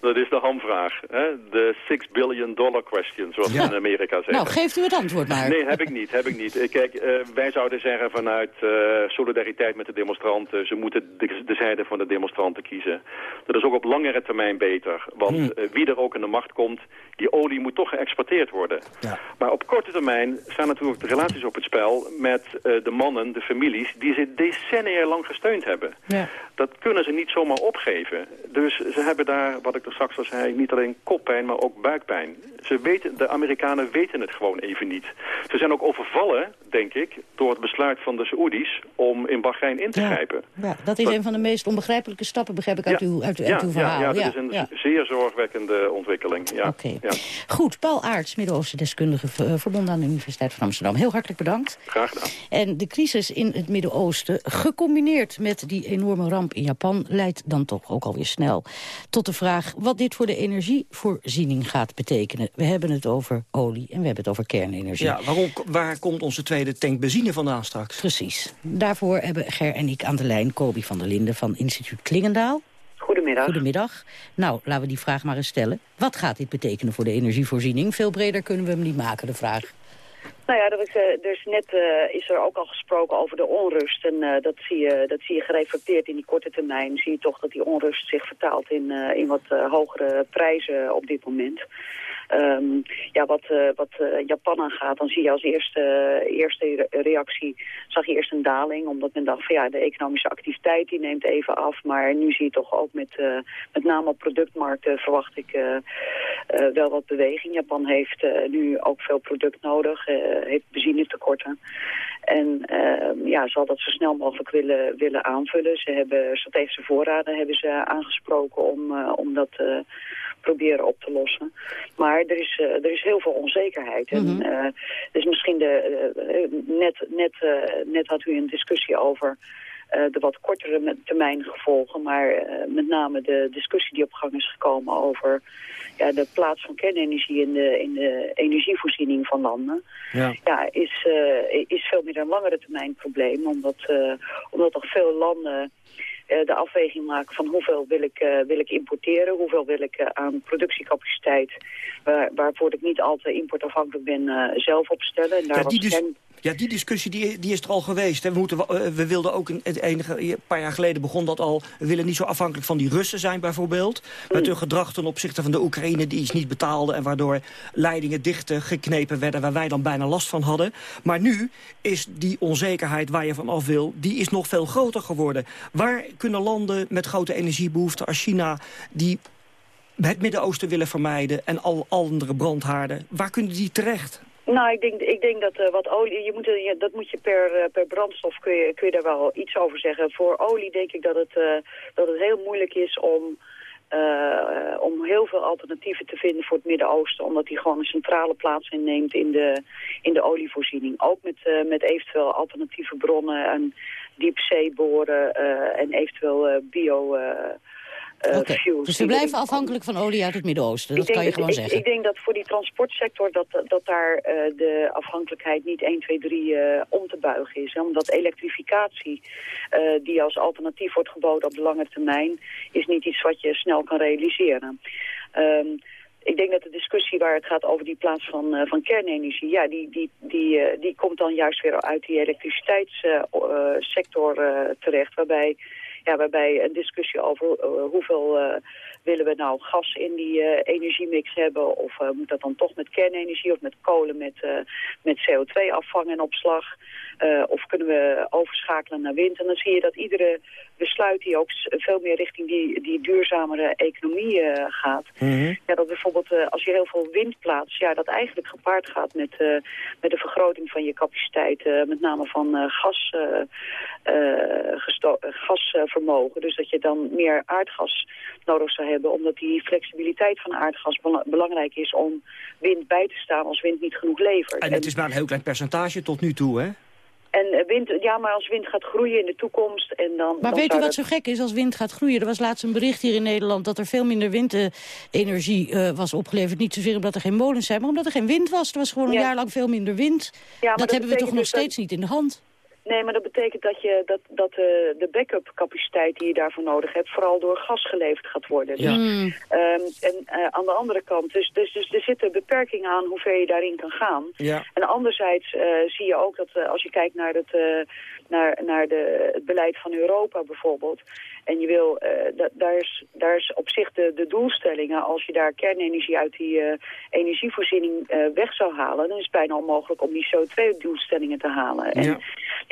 Dat is de hamvraag. Hè? De 6 billion dollar question, zoals ja. we in Amerika zeggen. Nou, geeft u het antwoord maar. Nee, heb ik niet. Heb ik niet. Kijk, uh, wij zouden zeggen vanuit uh, solidariteit met de demonstranten... ze moeten de, de, zijde van de demonstranten kiezen. Dat is ook op langere termijn beter. Want hmm. uh, wie er ook in de macht komt... die olie moet toch geëxporteerd worden. Ja. Maar op korte termijn staan natuurlijk de relaties op het spel... met de mannen, de families... die ze decennia lang gesteund hebben. Ja. Dat kunnen ze niet zomaar opgeven. Dus ze hebben daar, wat ik er straks al zei, niet alleen koppijn, maar ook buikpijn. Ze weten, de Amerikanen weten het gewoon even niet. Ze zijn ook overvallen, denk ik, door het besluit van de Saoedi's om in Bahrein in te ja. grijpen. Ja, dat is dat... een van de meest onbegrijpelijke stappen, begrijp ik, uit, ja. uw, uit, ja, uit uw verhaal. Ja, dat is een zeer zorgwekkende ontwikkeling. Ja. Okay. Goed, Paul Aarts, Midden-Oosten-deskundige verbonden aan de Universiteit van Amsterdam. Heel hartelijk bedankt. Graag gedaan. En de crisis in het Midden-Oosten, gecombineerd met die enorme ramp in Japan... leidt dan toch ook alweer snel tot de vraag wat dit voor de energievoorziening gaat betekenen. We hebben het over olie en we hebben het over kernenergie. Ja, waarom, waar komt onze tweede tank benzine vandaan straks? Precies. Daarvoor hebben Ger en ik aan de lijn Kobi van der Linden van instituut Klingendaal. Goedemiddag. Goedemiddag. Nou, laten we die vraag maar eens stellen. Wat gaat dit betekenen voor de energievoorziening? Veel breder kunnen we hem niet maken, de vraag. Nou ja, dat is, uh, dus net uh, is er ook al gesproken over de onrust. En uh, dat, zie je, dat zie je gereflecteerd in die korte termijn. Zie je toch dat die onrust zich vertaalt in, in wat hogere prijzen op dit moment. Um, ja, wat, uh, wat uh, Japan aangaat, dan zie je als eerste, eerste reactie, zag je eerst een daling. Omdat men dacht van ja, de economische activiteit die neemt even af. Maar nu zie je toch ook met, met name op productmarkten verwacht ik wel wat beweging. Japan heeft nu ook veel product nodig, heeft benzinetekorten. En ja, zal dat zo snel mogelijk willen, willen aanvullen. Ze hebben strategische voorraden hebben ze aangesproken om, om dat proberen op te lossen. Maar er is, uh, er is heel veel onzekerheid. Mm -hmm. En, uh, dus misschien de, uh, net, net, net had u een discussie over de wat kortere termijn gevolgen. Maar met name de discussie die op gang is gekomen over ja, de plaats van kernenergie in de, in de energievoorziening van landen. Ja. Ja, is, is veel meer een langere termijn probleem. Omdat, omdat toch veel landen de afweging maken van hoeveel wil ik, uh, wil ik importeren, hoeveel wil ik uh, aan productiecapaciteit, waar, waarvoor ik niet altijd importafhankelijk ben, zelf opstellen. En daar ja, was dus, ja, die discussie die, die is er al geweest. We, moeten, we wilden ook een, enige, een paar jaar geleden begon dat al, we willen niet zo afhankelijk van die Russen zijn bijvoorbeeld. Met hun gedrag ten opzichte van de Oekraïne die iets niet betaalde en waardoor leidingen dicht geknepen werden waar wij dan bijna last van hadden. Maar nu is die onzekerheid waar je van af wil, die is nog veel groter geworden. Waar kunnen landen met grote energiebehoeften als China... die het Midden-Oosten willen vermijden en al andere brandhaarden... waar kunnen die terecht? Nou, ik denk, ik denk dat uh, wat olie, je moet, je, dat moet je per, uh, per brandstof, kun je, kun je daar wel iets over zeggen. Voor olie denk ik dat het, dat het heel moeilijk is om, om heel veel alternatieven te vinden voor het Midden-Oosten. Omdat die gewoon een centrale plaats inneemt in de, in de olievoorziening. Ook met, met eventueel alternatieve bronnen en diepzee boren en eventueel bio uh, fuels. Dus we blijven afhankelijk van olie uit het Midden-Oosten. Dat kan je gewoon ik, zeggen. Ik denk dat voor die transportsector dat, dat daar eh, de afhankelijkheid niet 1, 2, 3 eh, om te buigen is. Hè. Omdat elektrificatie, eh, die als alternatief wordt geboden op de lange termijn, is niet iets wat je snel kan realiseren. Ehm, ik denk dat de discussie waar het gaat over die plaats van, van kernenergie, ja, die, die, die, die komt dan juist weer uit die elektriciteitssector terecht, waarbij, ja, waarbij een discussie over eh, hoeveel eh, willen we nou gas in die eh, energiemix hebben, of moet dat dan toch met kernenergie of met kolen met, met CO2 afvang en opslag, Eh, of kunnen we overschakelen naar wind. En dan zie je dat iedere besluit die ook veel meer richting die, die duurzamere economie eh, gaat, ja, dat bijvoorbeeld eh, als je heel veel wind plaatst, ja, dat eigenlijk gepaard gaat met, met de vergroting van je capaciteit, met name van gas, gasvermogen. Dus dat je dan meer aardgas nodig zou hebben, omdat die flexibiliteit van aardgas bela- belangrijk is om wind bij te staan als wind niet genoeg levert. En het is maar een heel klein percentage tot nu toe, hè? En eh, wind, ja, maar als wind gaat groeien in de toekomst en dan... Maar dan weet u wat dat- zo gek is als wind gaat groeien? Er was laatst een bericht hier in Nederland dat er veel minder windenergie eh, was opgeleverd. Niet zozeer omdat er geen molens zijn, maar omdat er geen wind was. Er was gewoon een Ja. jaar lang veel minder wind. Ja, dat, dat hebben we toch nog dus dat- steeds niet in de hand. Nee, maar dat betekent dat, je, dat, dat de, de backup capaciteit die je daarvoor nodig hebt... vooral door gas geleverd gaat worden. Ja. Dus, Mm. ehm, en eh, aan de andere kant, dus, dus, dus er zitten beperkingen aan hoe ver je daarin kan gaan. Ja. En anderzijds eh, zie je ook dat eh, als je kijkt naar, het, eh, naar, naar de, het beleid van Europa bijvoorbeeld... en je wil, eh, da- daar, is, daar is op zich de, de doelstellingen... als je daar kernenergie uit die eh, energievoorziening eh, weg zou halen... dan is het bijna onmogelijk om die CO2-doelstellingen te halen. En Ja.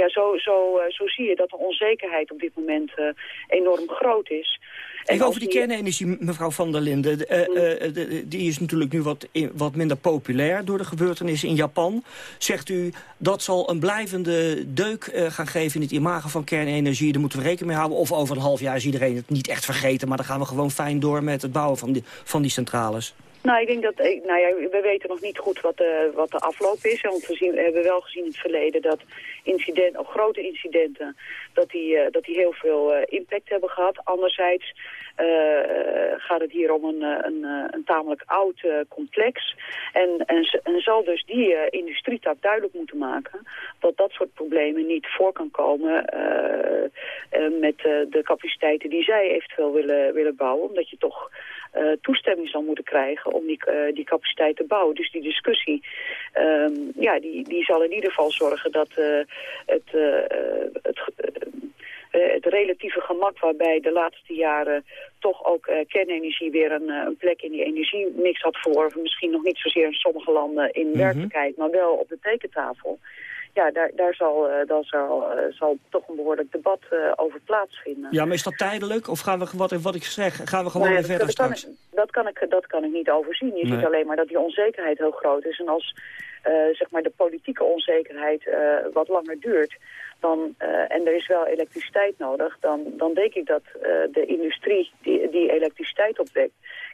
Ja, zo, zo, eh, zo zie je dat de onzekerheid op dit moment eh, enorm groot is. En Even over die kernenergie, mevrouw Van der Linden. De, eh, de- die is natuurlijk nu wat, wat minder populair door de gebeurtenissen in Japan. Zegt u, dat zal een blijvende deuk eh, gaan geven in het imago van kernenergie. Daar moeten we rekening mee houden. Of over een half jaar is iedereen het niet echt vergeten. Maar dan gaan we gewoon fijn door met het bouwen van die, van die centrales. Nou, ik denk dat, eh, nou ja, we weten nog niet goed wat de, wat de afloop is. Want we, zien, we hebben wel gezien in het verleden dat incidenten, of grote incidenten, dat die, eh, dat die heel veel eh, impact hebben gehad. Anderzijds eh, gaat het hier om een, een, een tamelijk oud complex. En, en, zal dus die eh, industrietak duidelijk moeten maken dat dat soort problemen niet voor kan komen met de capaciteiten die zij eventueel willen, willen bouwen. Omdat je toch eh, toestemming zal moeten krijgen om die, eh, die capaciteit te bouwen. Dus die discussie, ehm, ja, die, die zal in ieder geval zorgen dat eh, het, het, het relatieve gemak waarbij de laatste jaren toch ook kernenergie weer een, een plek in die energiemix had verworven. Misschien nog niet zozeer in sommige landen in Mhm. werkelijkheid, maar wel op de tekentafel. Ja, daar, daar zal, eh, daar zal, eh, zal toch een behoorlijk debat eh, over plaatsvinden. Ja, maar is dat tijdelijk? Of gaan we, wat, wat ik zeg, gaan we gewoon Nou weer verder dat, dat, straks? kan, ik- dat, kan ik, dat kan ik niet overzien. Je Nee. ziet alleen maar dat die onzekerheid heel groot is. En als zeg maar de politieke onzekerheid wat langer duurt... Dan, en er is wel elektriciteit nodig... dan, dan denk ik dat de industrie die, die elektriciteit opwekt...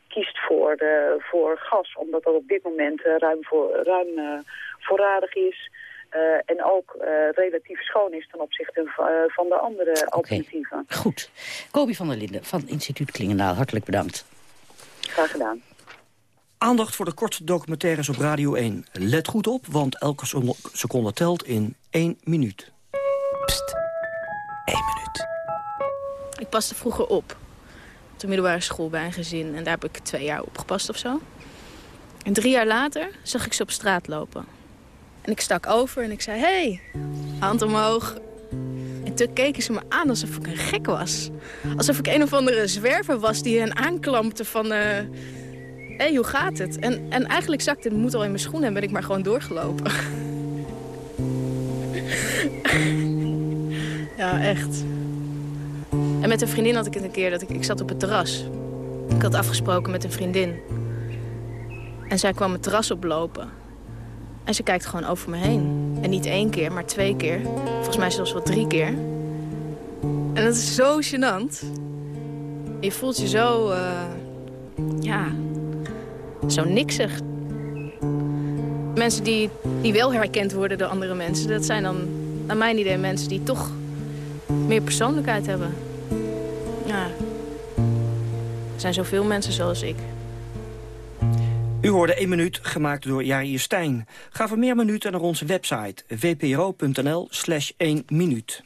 kiest voor, voor gas. Omdat dat op dit moment ruim, voor, ruim voorradig is... eh, en ook eh, relatief schoon is ten opzichte van, eh, van de andere alternatieven. Goed. Kobi van der Linden van Instituut Klingendaal, hartelijk bedankt. Graag gedaan. Aandacht voor de korte documentaires op Radio 1. Let goed op, want elke seconde- telt in één minuut. Ik paste vroeger op. Op de middelbare school bij een gezin. En daar heb ik twee jaar opgepast of zo. En drie jaar later zag ik ze op straat lopen. En ik stak over en ik zei, hey, hand omhoog. En toen keken ze me aan alsof ik een gek was. Alsof ik een of andere zwerver was die hen aanklampte van... Hé, hey, hoe gaat het? En, en eigenlijk zakte de moed al in mijn schoenen en ben ik maar gewoon doorgelopen. ja, echt. En met een vriendin had ik het een keer dat ik, ik zat op het terras. Ik had afgesproken met een vriendin. En zij kwam het terras oplopen. En ze kijkt gewoon over me heen. En niet één keer, maar twee keer. Volgens mij zelfs wel drie keer. En dat is zo gênant. Je voelt je zo... eh, ja... Zo niksig. Mensen die, die wel herkend worden door andere mensen... dat zijn dan, naar mijn idee, mensen die toch meer persoonlijkheid hebben. Ja. zijn zoveel mensen zoals ik. U hoorde 1 minuut, gemaakt door Jair Stijn. Ga voor meer minuten naar onze website vpro.nl slash 1 minuut.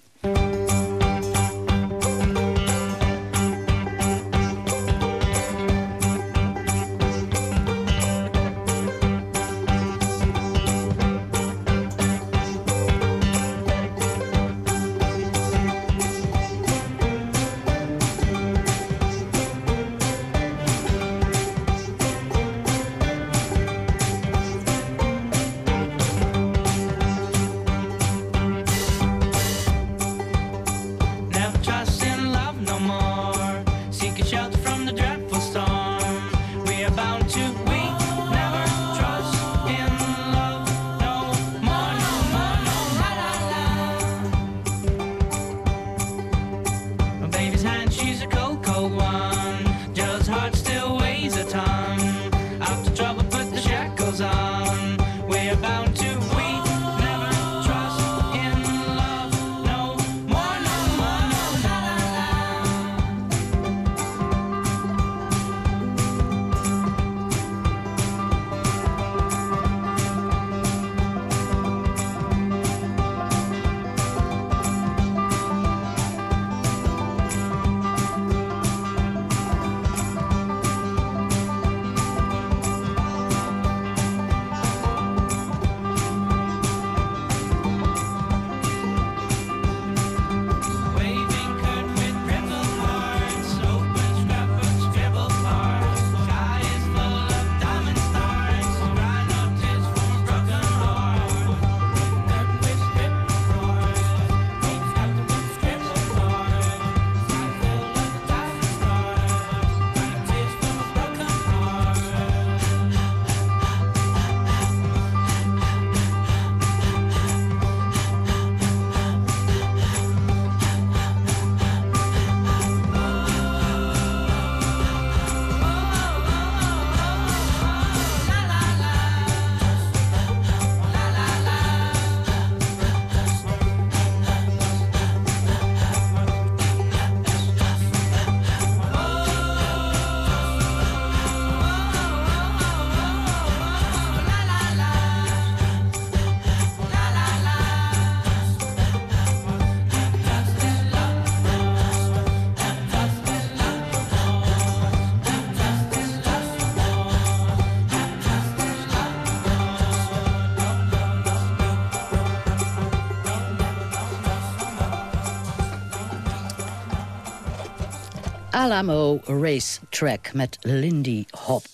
Alamo Race Track met Lindy Hop.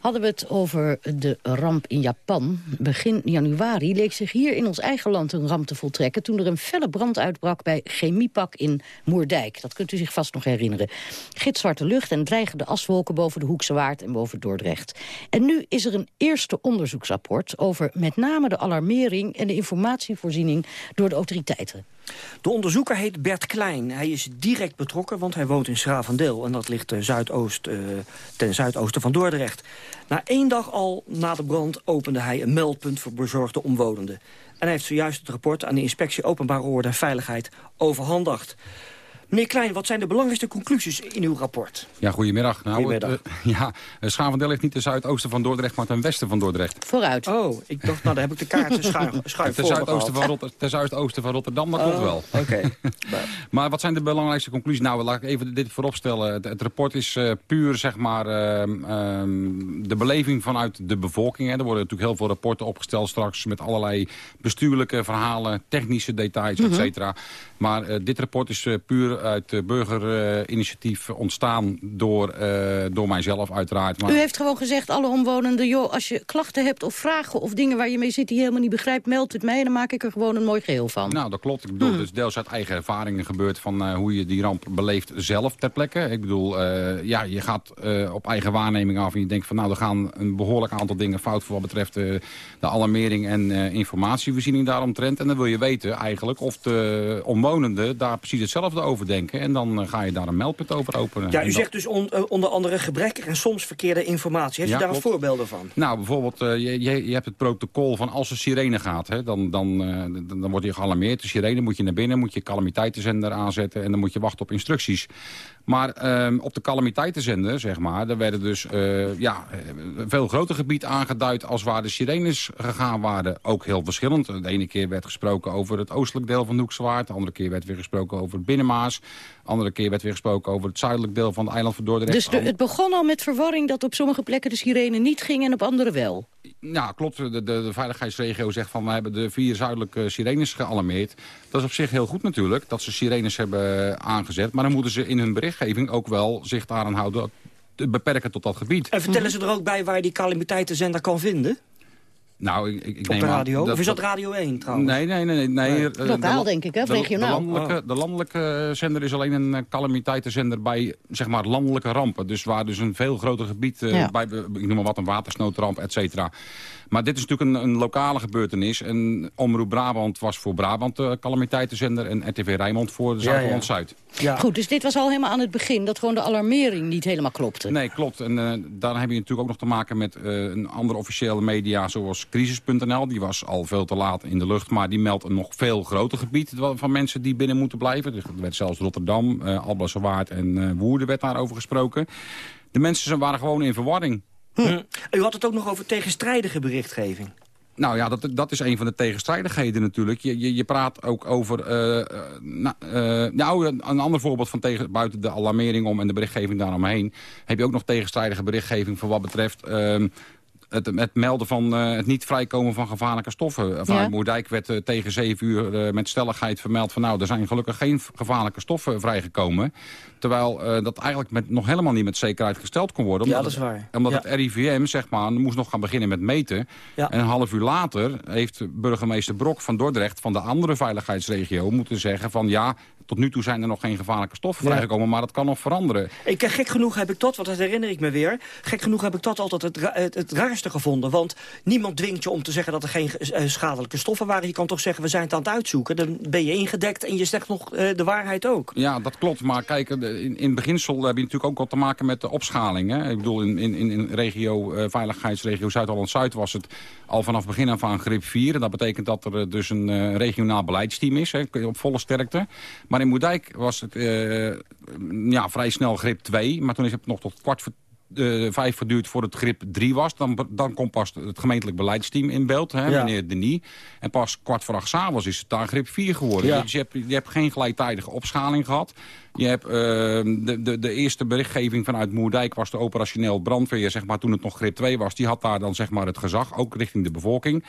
Hadden we het over de ramp in Japan. Begin januari leek zich hier in ons eigen land een ramp te voltrekken... toen er een felle brand uitbrak bij Chemiepak in Moerdijk. Dat kunt u zich vast nog herinneren. Gitzwarte lucht en dreigende aswolken boven de Hoekse Waard en boven Dordrecht. En nu is er een eerste onderzoeksrapport... over met name de alarmering en de informatievoorziening door de autoriteiten. De onderzoeker heet Bert Klein. Hij is direct betrokken, want hij woont in Schravendeel. En dat ligt eh, zuidoost, eh, ten zuidoosten van Dordrecht. Na één dag al na de brand opende hij een meldpunt voor bezorgde omwonenden. En hij heeft zojuist het rapport aan de Inspectie Openbare Orde en Veiligheid overhandigd. Meneer Klein, wat zijn de belangrijkste conclusies in uw rapport? Ja, goedemiddag. Nou, Goedemiddag. het, eh, ja, eh, Schavendel ligt niet ten zuidoosten van Dordrecht, maar ten westen van Dordrecht. Vooruit. Oh, ik dacht, nou, dan heb ik de kaarten schuin, schuin ten, zuidoosten van. Rotter- ten zuidoosten van Rotterdam, dat klopt Oh, wel. Oké. Maar wat zijn de belangrijkste conclusies? Nou, laat ik even dit vooropstellen. Het, het rapport is eh, puur, zeg maar, ehm, ehm, de beleving vanuit de bevolking. Hè. Er worden natuurlijk heel veel rapporten opgesteld straks... met allerlei bestuurlijke verhalen, technische details, et Mhm. cetera. Maar dit rapport is eh, uit burgerinitiatief ontstaan door, eh, door mijzelf uiteraard. Maar... U heeft gewoon gezegd, alle omwonenden... joh, als je klachten hebt of vragen of dingen waar je mee zit... die je helemaal niet begrijpt, meld het mij en dan maak ik er gewoon een mooi geheel van. Nou, dat klopt. Ik bedoel, Hmm. het is deels uit eigen ervaringen gebeurd... van eh, hoe je die ramp beleeft zelf ter plekke. Ik bedoel, eh, ja, je gaat op eigen waarneming af... en je denkt van, nou, er gaan een behoorlijk aantal dingen fout... voor wat betreft de alarmering en informatievoorziening daaromtrent. En dan wil je weten eigenlijk of de omwonenden daar precies hetzelfde over overdenken. En dan eh, ga je daar een meldpunt over openen. Ja, u zegt dus on- eh, onder andere gebrekkig en soms verkeerde informatie. Heeft Ja, u daar klopt. voorbeelden van? Nou, bijvoorbeeld, eh, je, je, hebt het protocol van als er sirene gaat, hè, dan, dan, dan, dan wordt je gealarmeerd. De sirene moet je naar binnen, moet je calamiteitenzender aanzetten en dan moet je wachten op instructies. Maar ehm, op de calamiteitenzender, zeg maar, daar werden dus ja, een veel groter gebied aangeduid als waar de sirenes gegaan waren. Ook heel verschillend. De ene keer werd gesproken over het oostelijk deel van de Hoekzwaard. De andere keer werd weer gesproken over het Binnenmaas. De andere keer werd weer gesproken over het zuidelijk deel van het eiland van Dordrecht. Dus de- het begon al met verwarring dat op sommige plekken de sirene niet ging en op andere wel. Ja, klopt. De, de, de veiligheidsregio zegt van... we hebben de vier zuidelijke sirenes gealarmeerd. Dat is op zich heel goed natuurlijk, dat ze sirenes hebben aangezet. Maar dan moeten ze in hun berichtgeving ook wel zich daaraan houden... te beperken tot dat gebied. En vertellen ze er ook bij waar je die calamiteitenzender kan vinden? Nou, ik, ik Op neem de aan radio? of is dat Radio 1 trouwens? Nee, nee, nee. nee, nee. eh, Lokaal, de- denk ik, hè? Of de- regionaal? De landelijke, Oh. de landelijke zender is alleen een eh, calamiteitenzender bij zeg maar, landelijke rampen. Dus waar dus een veel groter gebied, eh, Ja. bij, ik noem maar wat, een watersnoodramp, et cetera. Maar dit is natuurlijk een, een lokale gebeurtenis. En Omroep Brabant was voor Brabant de calamiteitenzender... en RTV Rijnmond voor Ja, Zuid-Holland-Zuid. Goed, dus dit was al helemaal aan het begin, dat gewoon de alarmering niet helemaal klopte. Nee, klopt. En eh daar heb je natuurlijk ook nog te maken met eh, een andere officiële media zoals Crisis.nl. Die was al veel te laat in de lucht, maar die meldt een nog veel groter gebied van mensen die binnen moeten blijven. Dus er werd zelfs Rotterdam, Alblasserwaard en eh Woerden werd daarover gesproken. De mensen waren gewoon in verwarring. Hm. U had het ook nog over tegenstrijdige berichtgeving. Nou ja, dat, dat is een van de tegenstrijdigheden natuurlijk. Je, je, je praat ook over... nou, een een ander voorbeeld van tegen, buiten de alarmering om en de berichtgeving daaromheen... heb je ook nog tegenstrijdige berichtgeving voor wat betreft... ehm, het, het melden van eh, het niet vrijkomen van gevaarlijke stoffen. Vanuit Ja. Moerdijk werd eh, tegen zeven uur eh, met stelligheid vermeld van... nou, er zijn gelukkig geen gevaarlijke stoffen vrijgekomen. Terwijl eh, dat eigenlijk met, nog helemaal niet met zekerheid gesteld kon worden. Ja, omdat dat is het- waar. Omdat Ja. het RIVM, zeg maar, moest nog gaan beginnen met meten. Ja. En een half uur later heeft burgemeester Brok van Dordrecht... van de andere veiligheidsregio moeten zeggen van... ja, tot nu toe zijn er nog geen gevaarlijke stoffen Ja. vrijgekomen... maar dat kan nog veranderen. Ik, eh, gek genoeg heb ik dat, want dat herinner ik me weer... gek genoeg heb ik dat altijd het, ra- het, het raarste gevonden. Want niemand dwingt je om te zeggen dat er geen eh, schadelijke stoffen waren. Je kan toch zeggen, we zijn het aan het uitzoeken. Dan ben je ingedekt en je zegt nog eh, de waarheid ook. Ja, dat klopt. Maar kijk, in, in beginsel heb je natuurlijk ook wat te maken met de opschaling. Hè? Ik bedoel, in, in, in regio, eh, veiligheidsregio Zuid-Holland-Zuid was het al vanaf begin af aan grip 4. En dat betekent dat er eh, dus een eh, regionaal beleidsteam is, hè, op volle sterkte. Maar in Moerdijk was het eh, ja, vrij snel grip 2. Maar toen is het nog tot kwart voor eh, vijf verduurd voor het grip 3 was. Dan, dan komt pas het gemeentelijk beleidsteam in beeld, hè, Ja. meneer Denis. En pas kwart voor acht s'avonds is het daar grip 4 geworden. Ja. Dus je hebt, je hebt geen gelijktijdige opschaling gehad. Je hebt eh, de, de, de eerste berichtgeving vanuit Moerdijk was de operationeel brandweer, zeg maar, toen het nog grip 2 was. Die had daar dan zeg maar het gezag, ook richting de bevolking.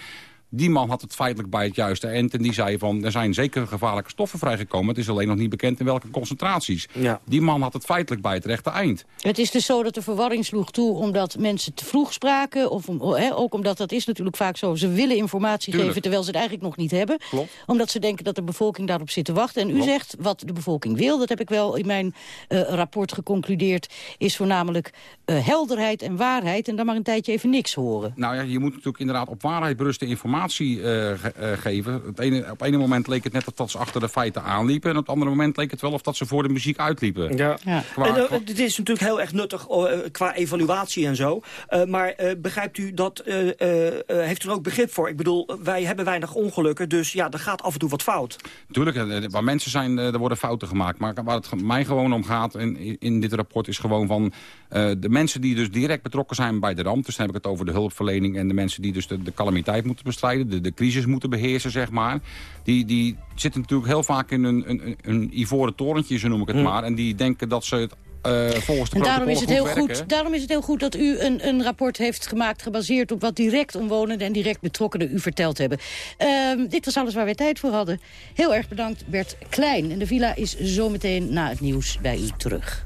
Die man had het feitelijk bij het juiste eind en die zei van... er zijn zeker gevaarlijke stoffen vrijgekomen. Het is alleen nog niet bekend in welke concentraties. Ja. Die man had het feitelijk bij het rechte eind. Het is dus zo dat de verwarring sloeg toe omdat mensen te vroeg spraken. Of om, hè, ook omdat dat is natuurlijk vaak zo. Ze willen informatie Tuurlijk. geven terwijl ze het eigenlijk nog niet hebben. Klopt. Omdat ze denken dat de bevolking daarop zit te wachten. En u Klopt. zegt wat de bevolking wil. Dat heb ik wel in mijn eh, rapport geconcludeerd. Is voornamelijk eh, helderheid en waarheid. En dan maar een tijdje even niks horen. Nou ja, je moet natuurlijk inderdaad op waarheid beruste informatie eh, ge- eh, geven. Het ene, op ene moment leek het net of dat ze achter de feiten aanliepen. En op het andere moment leek het wel of dat ze voor de muziek uitliepen. Ja. Qua- en, eh, qua- is natuurlijk heel erg nuttig eh, qua evaluatie en zo. Eh, maar eh, begrijpt u dat, eh, eh, eh, heeft u er ook begrip voor? Ik bedoel, wij hebben weinig ongelukken, dus ja, er gaat af en toe wat fout. Tuurlijk, waar mensen zijn, eh, er worden fouten gemaakt. Maar waar het mij gewoon om gaat in, in dit rapport is gewoon van... eh, de mensen die dus direct betrokken zijn bij de ramp... dus dan heb ik het over de hulpverlening en de mensen die dus de, de calamiteit moeten bestrijden... De, de crisis moeten beheersen, zeg maar. Die, die zitten natuurlijk heel vaak in een, een, een- een ivoren torentje, zo noem ik het Hm. maar. En die denken dat ze het eh, volgens de En daarom is, het heel werken. goed, daarom is het heel goed dat u een, een rapport heeft gemaakt... gebaseerd op wat direct omwonenden en direct betrokkenen u verteld hebben. Ehm, dit was alles waar wij tijd voor hadden. Heel erg bedankt, Bert Klein. En de villa is zometeen na het nieuws bij u terug.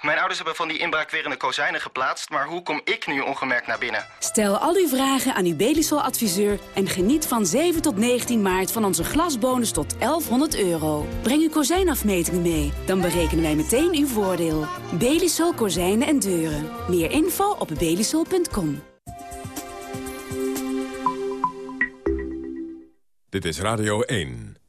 Mijn ouders hebben van die inbraakwerende kozijnen geplaatst... maar hoe kom ik nu ongemerkt naar binnen? Stel al uw vragen aan uw Belisol-adviseur... en geniet van 7 tot 19 maart van onze glasbonus tot 1100 euro. Breng uw kozijnafmetingen mee, dan berekenen wij meteen uw voordeel. Belisol Kozijnen en Deuren. Meer info op belisol.com. Dit is Radio 1.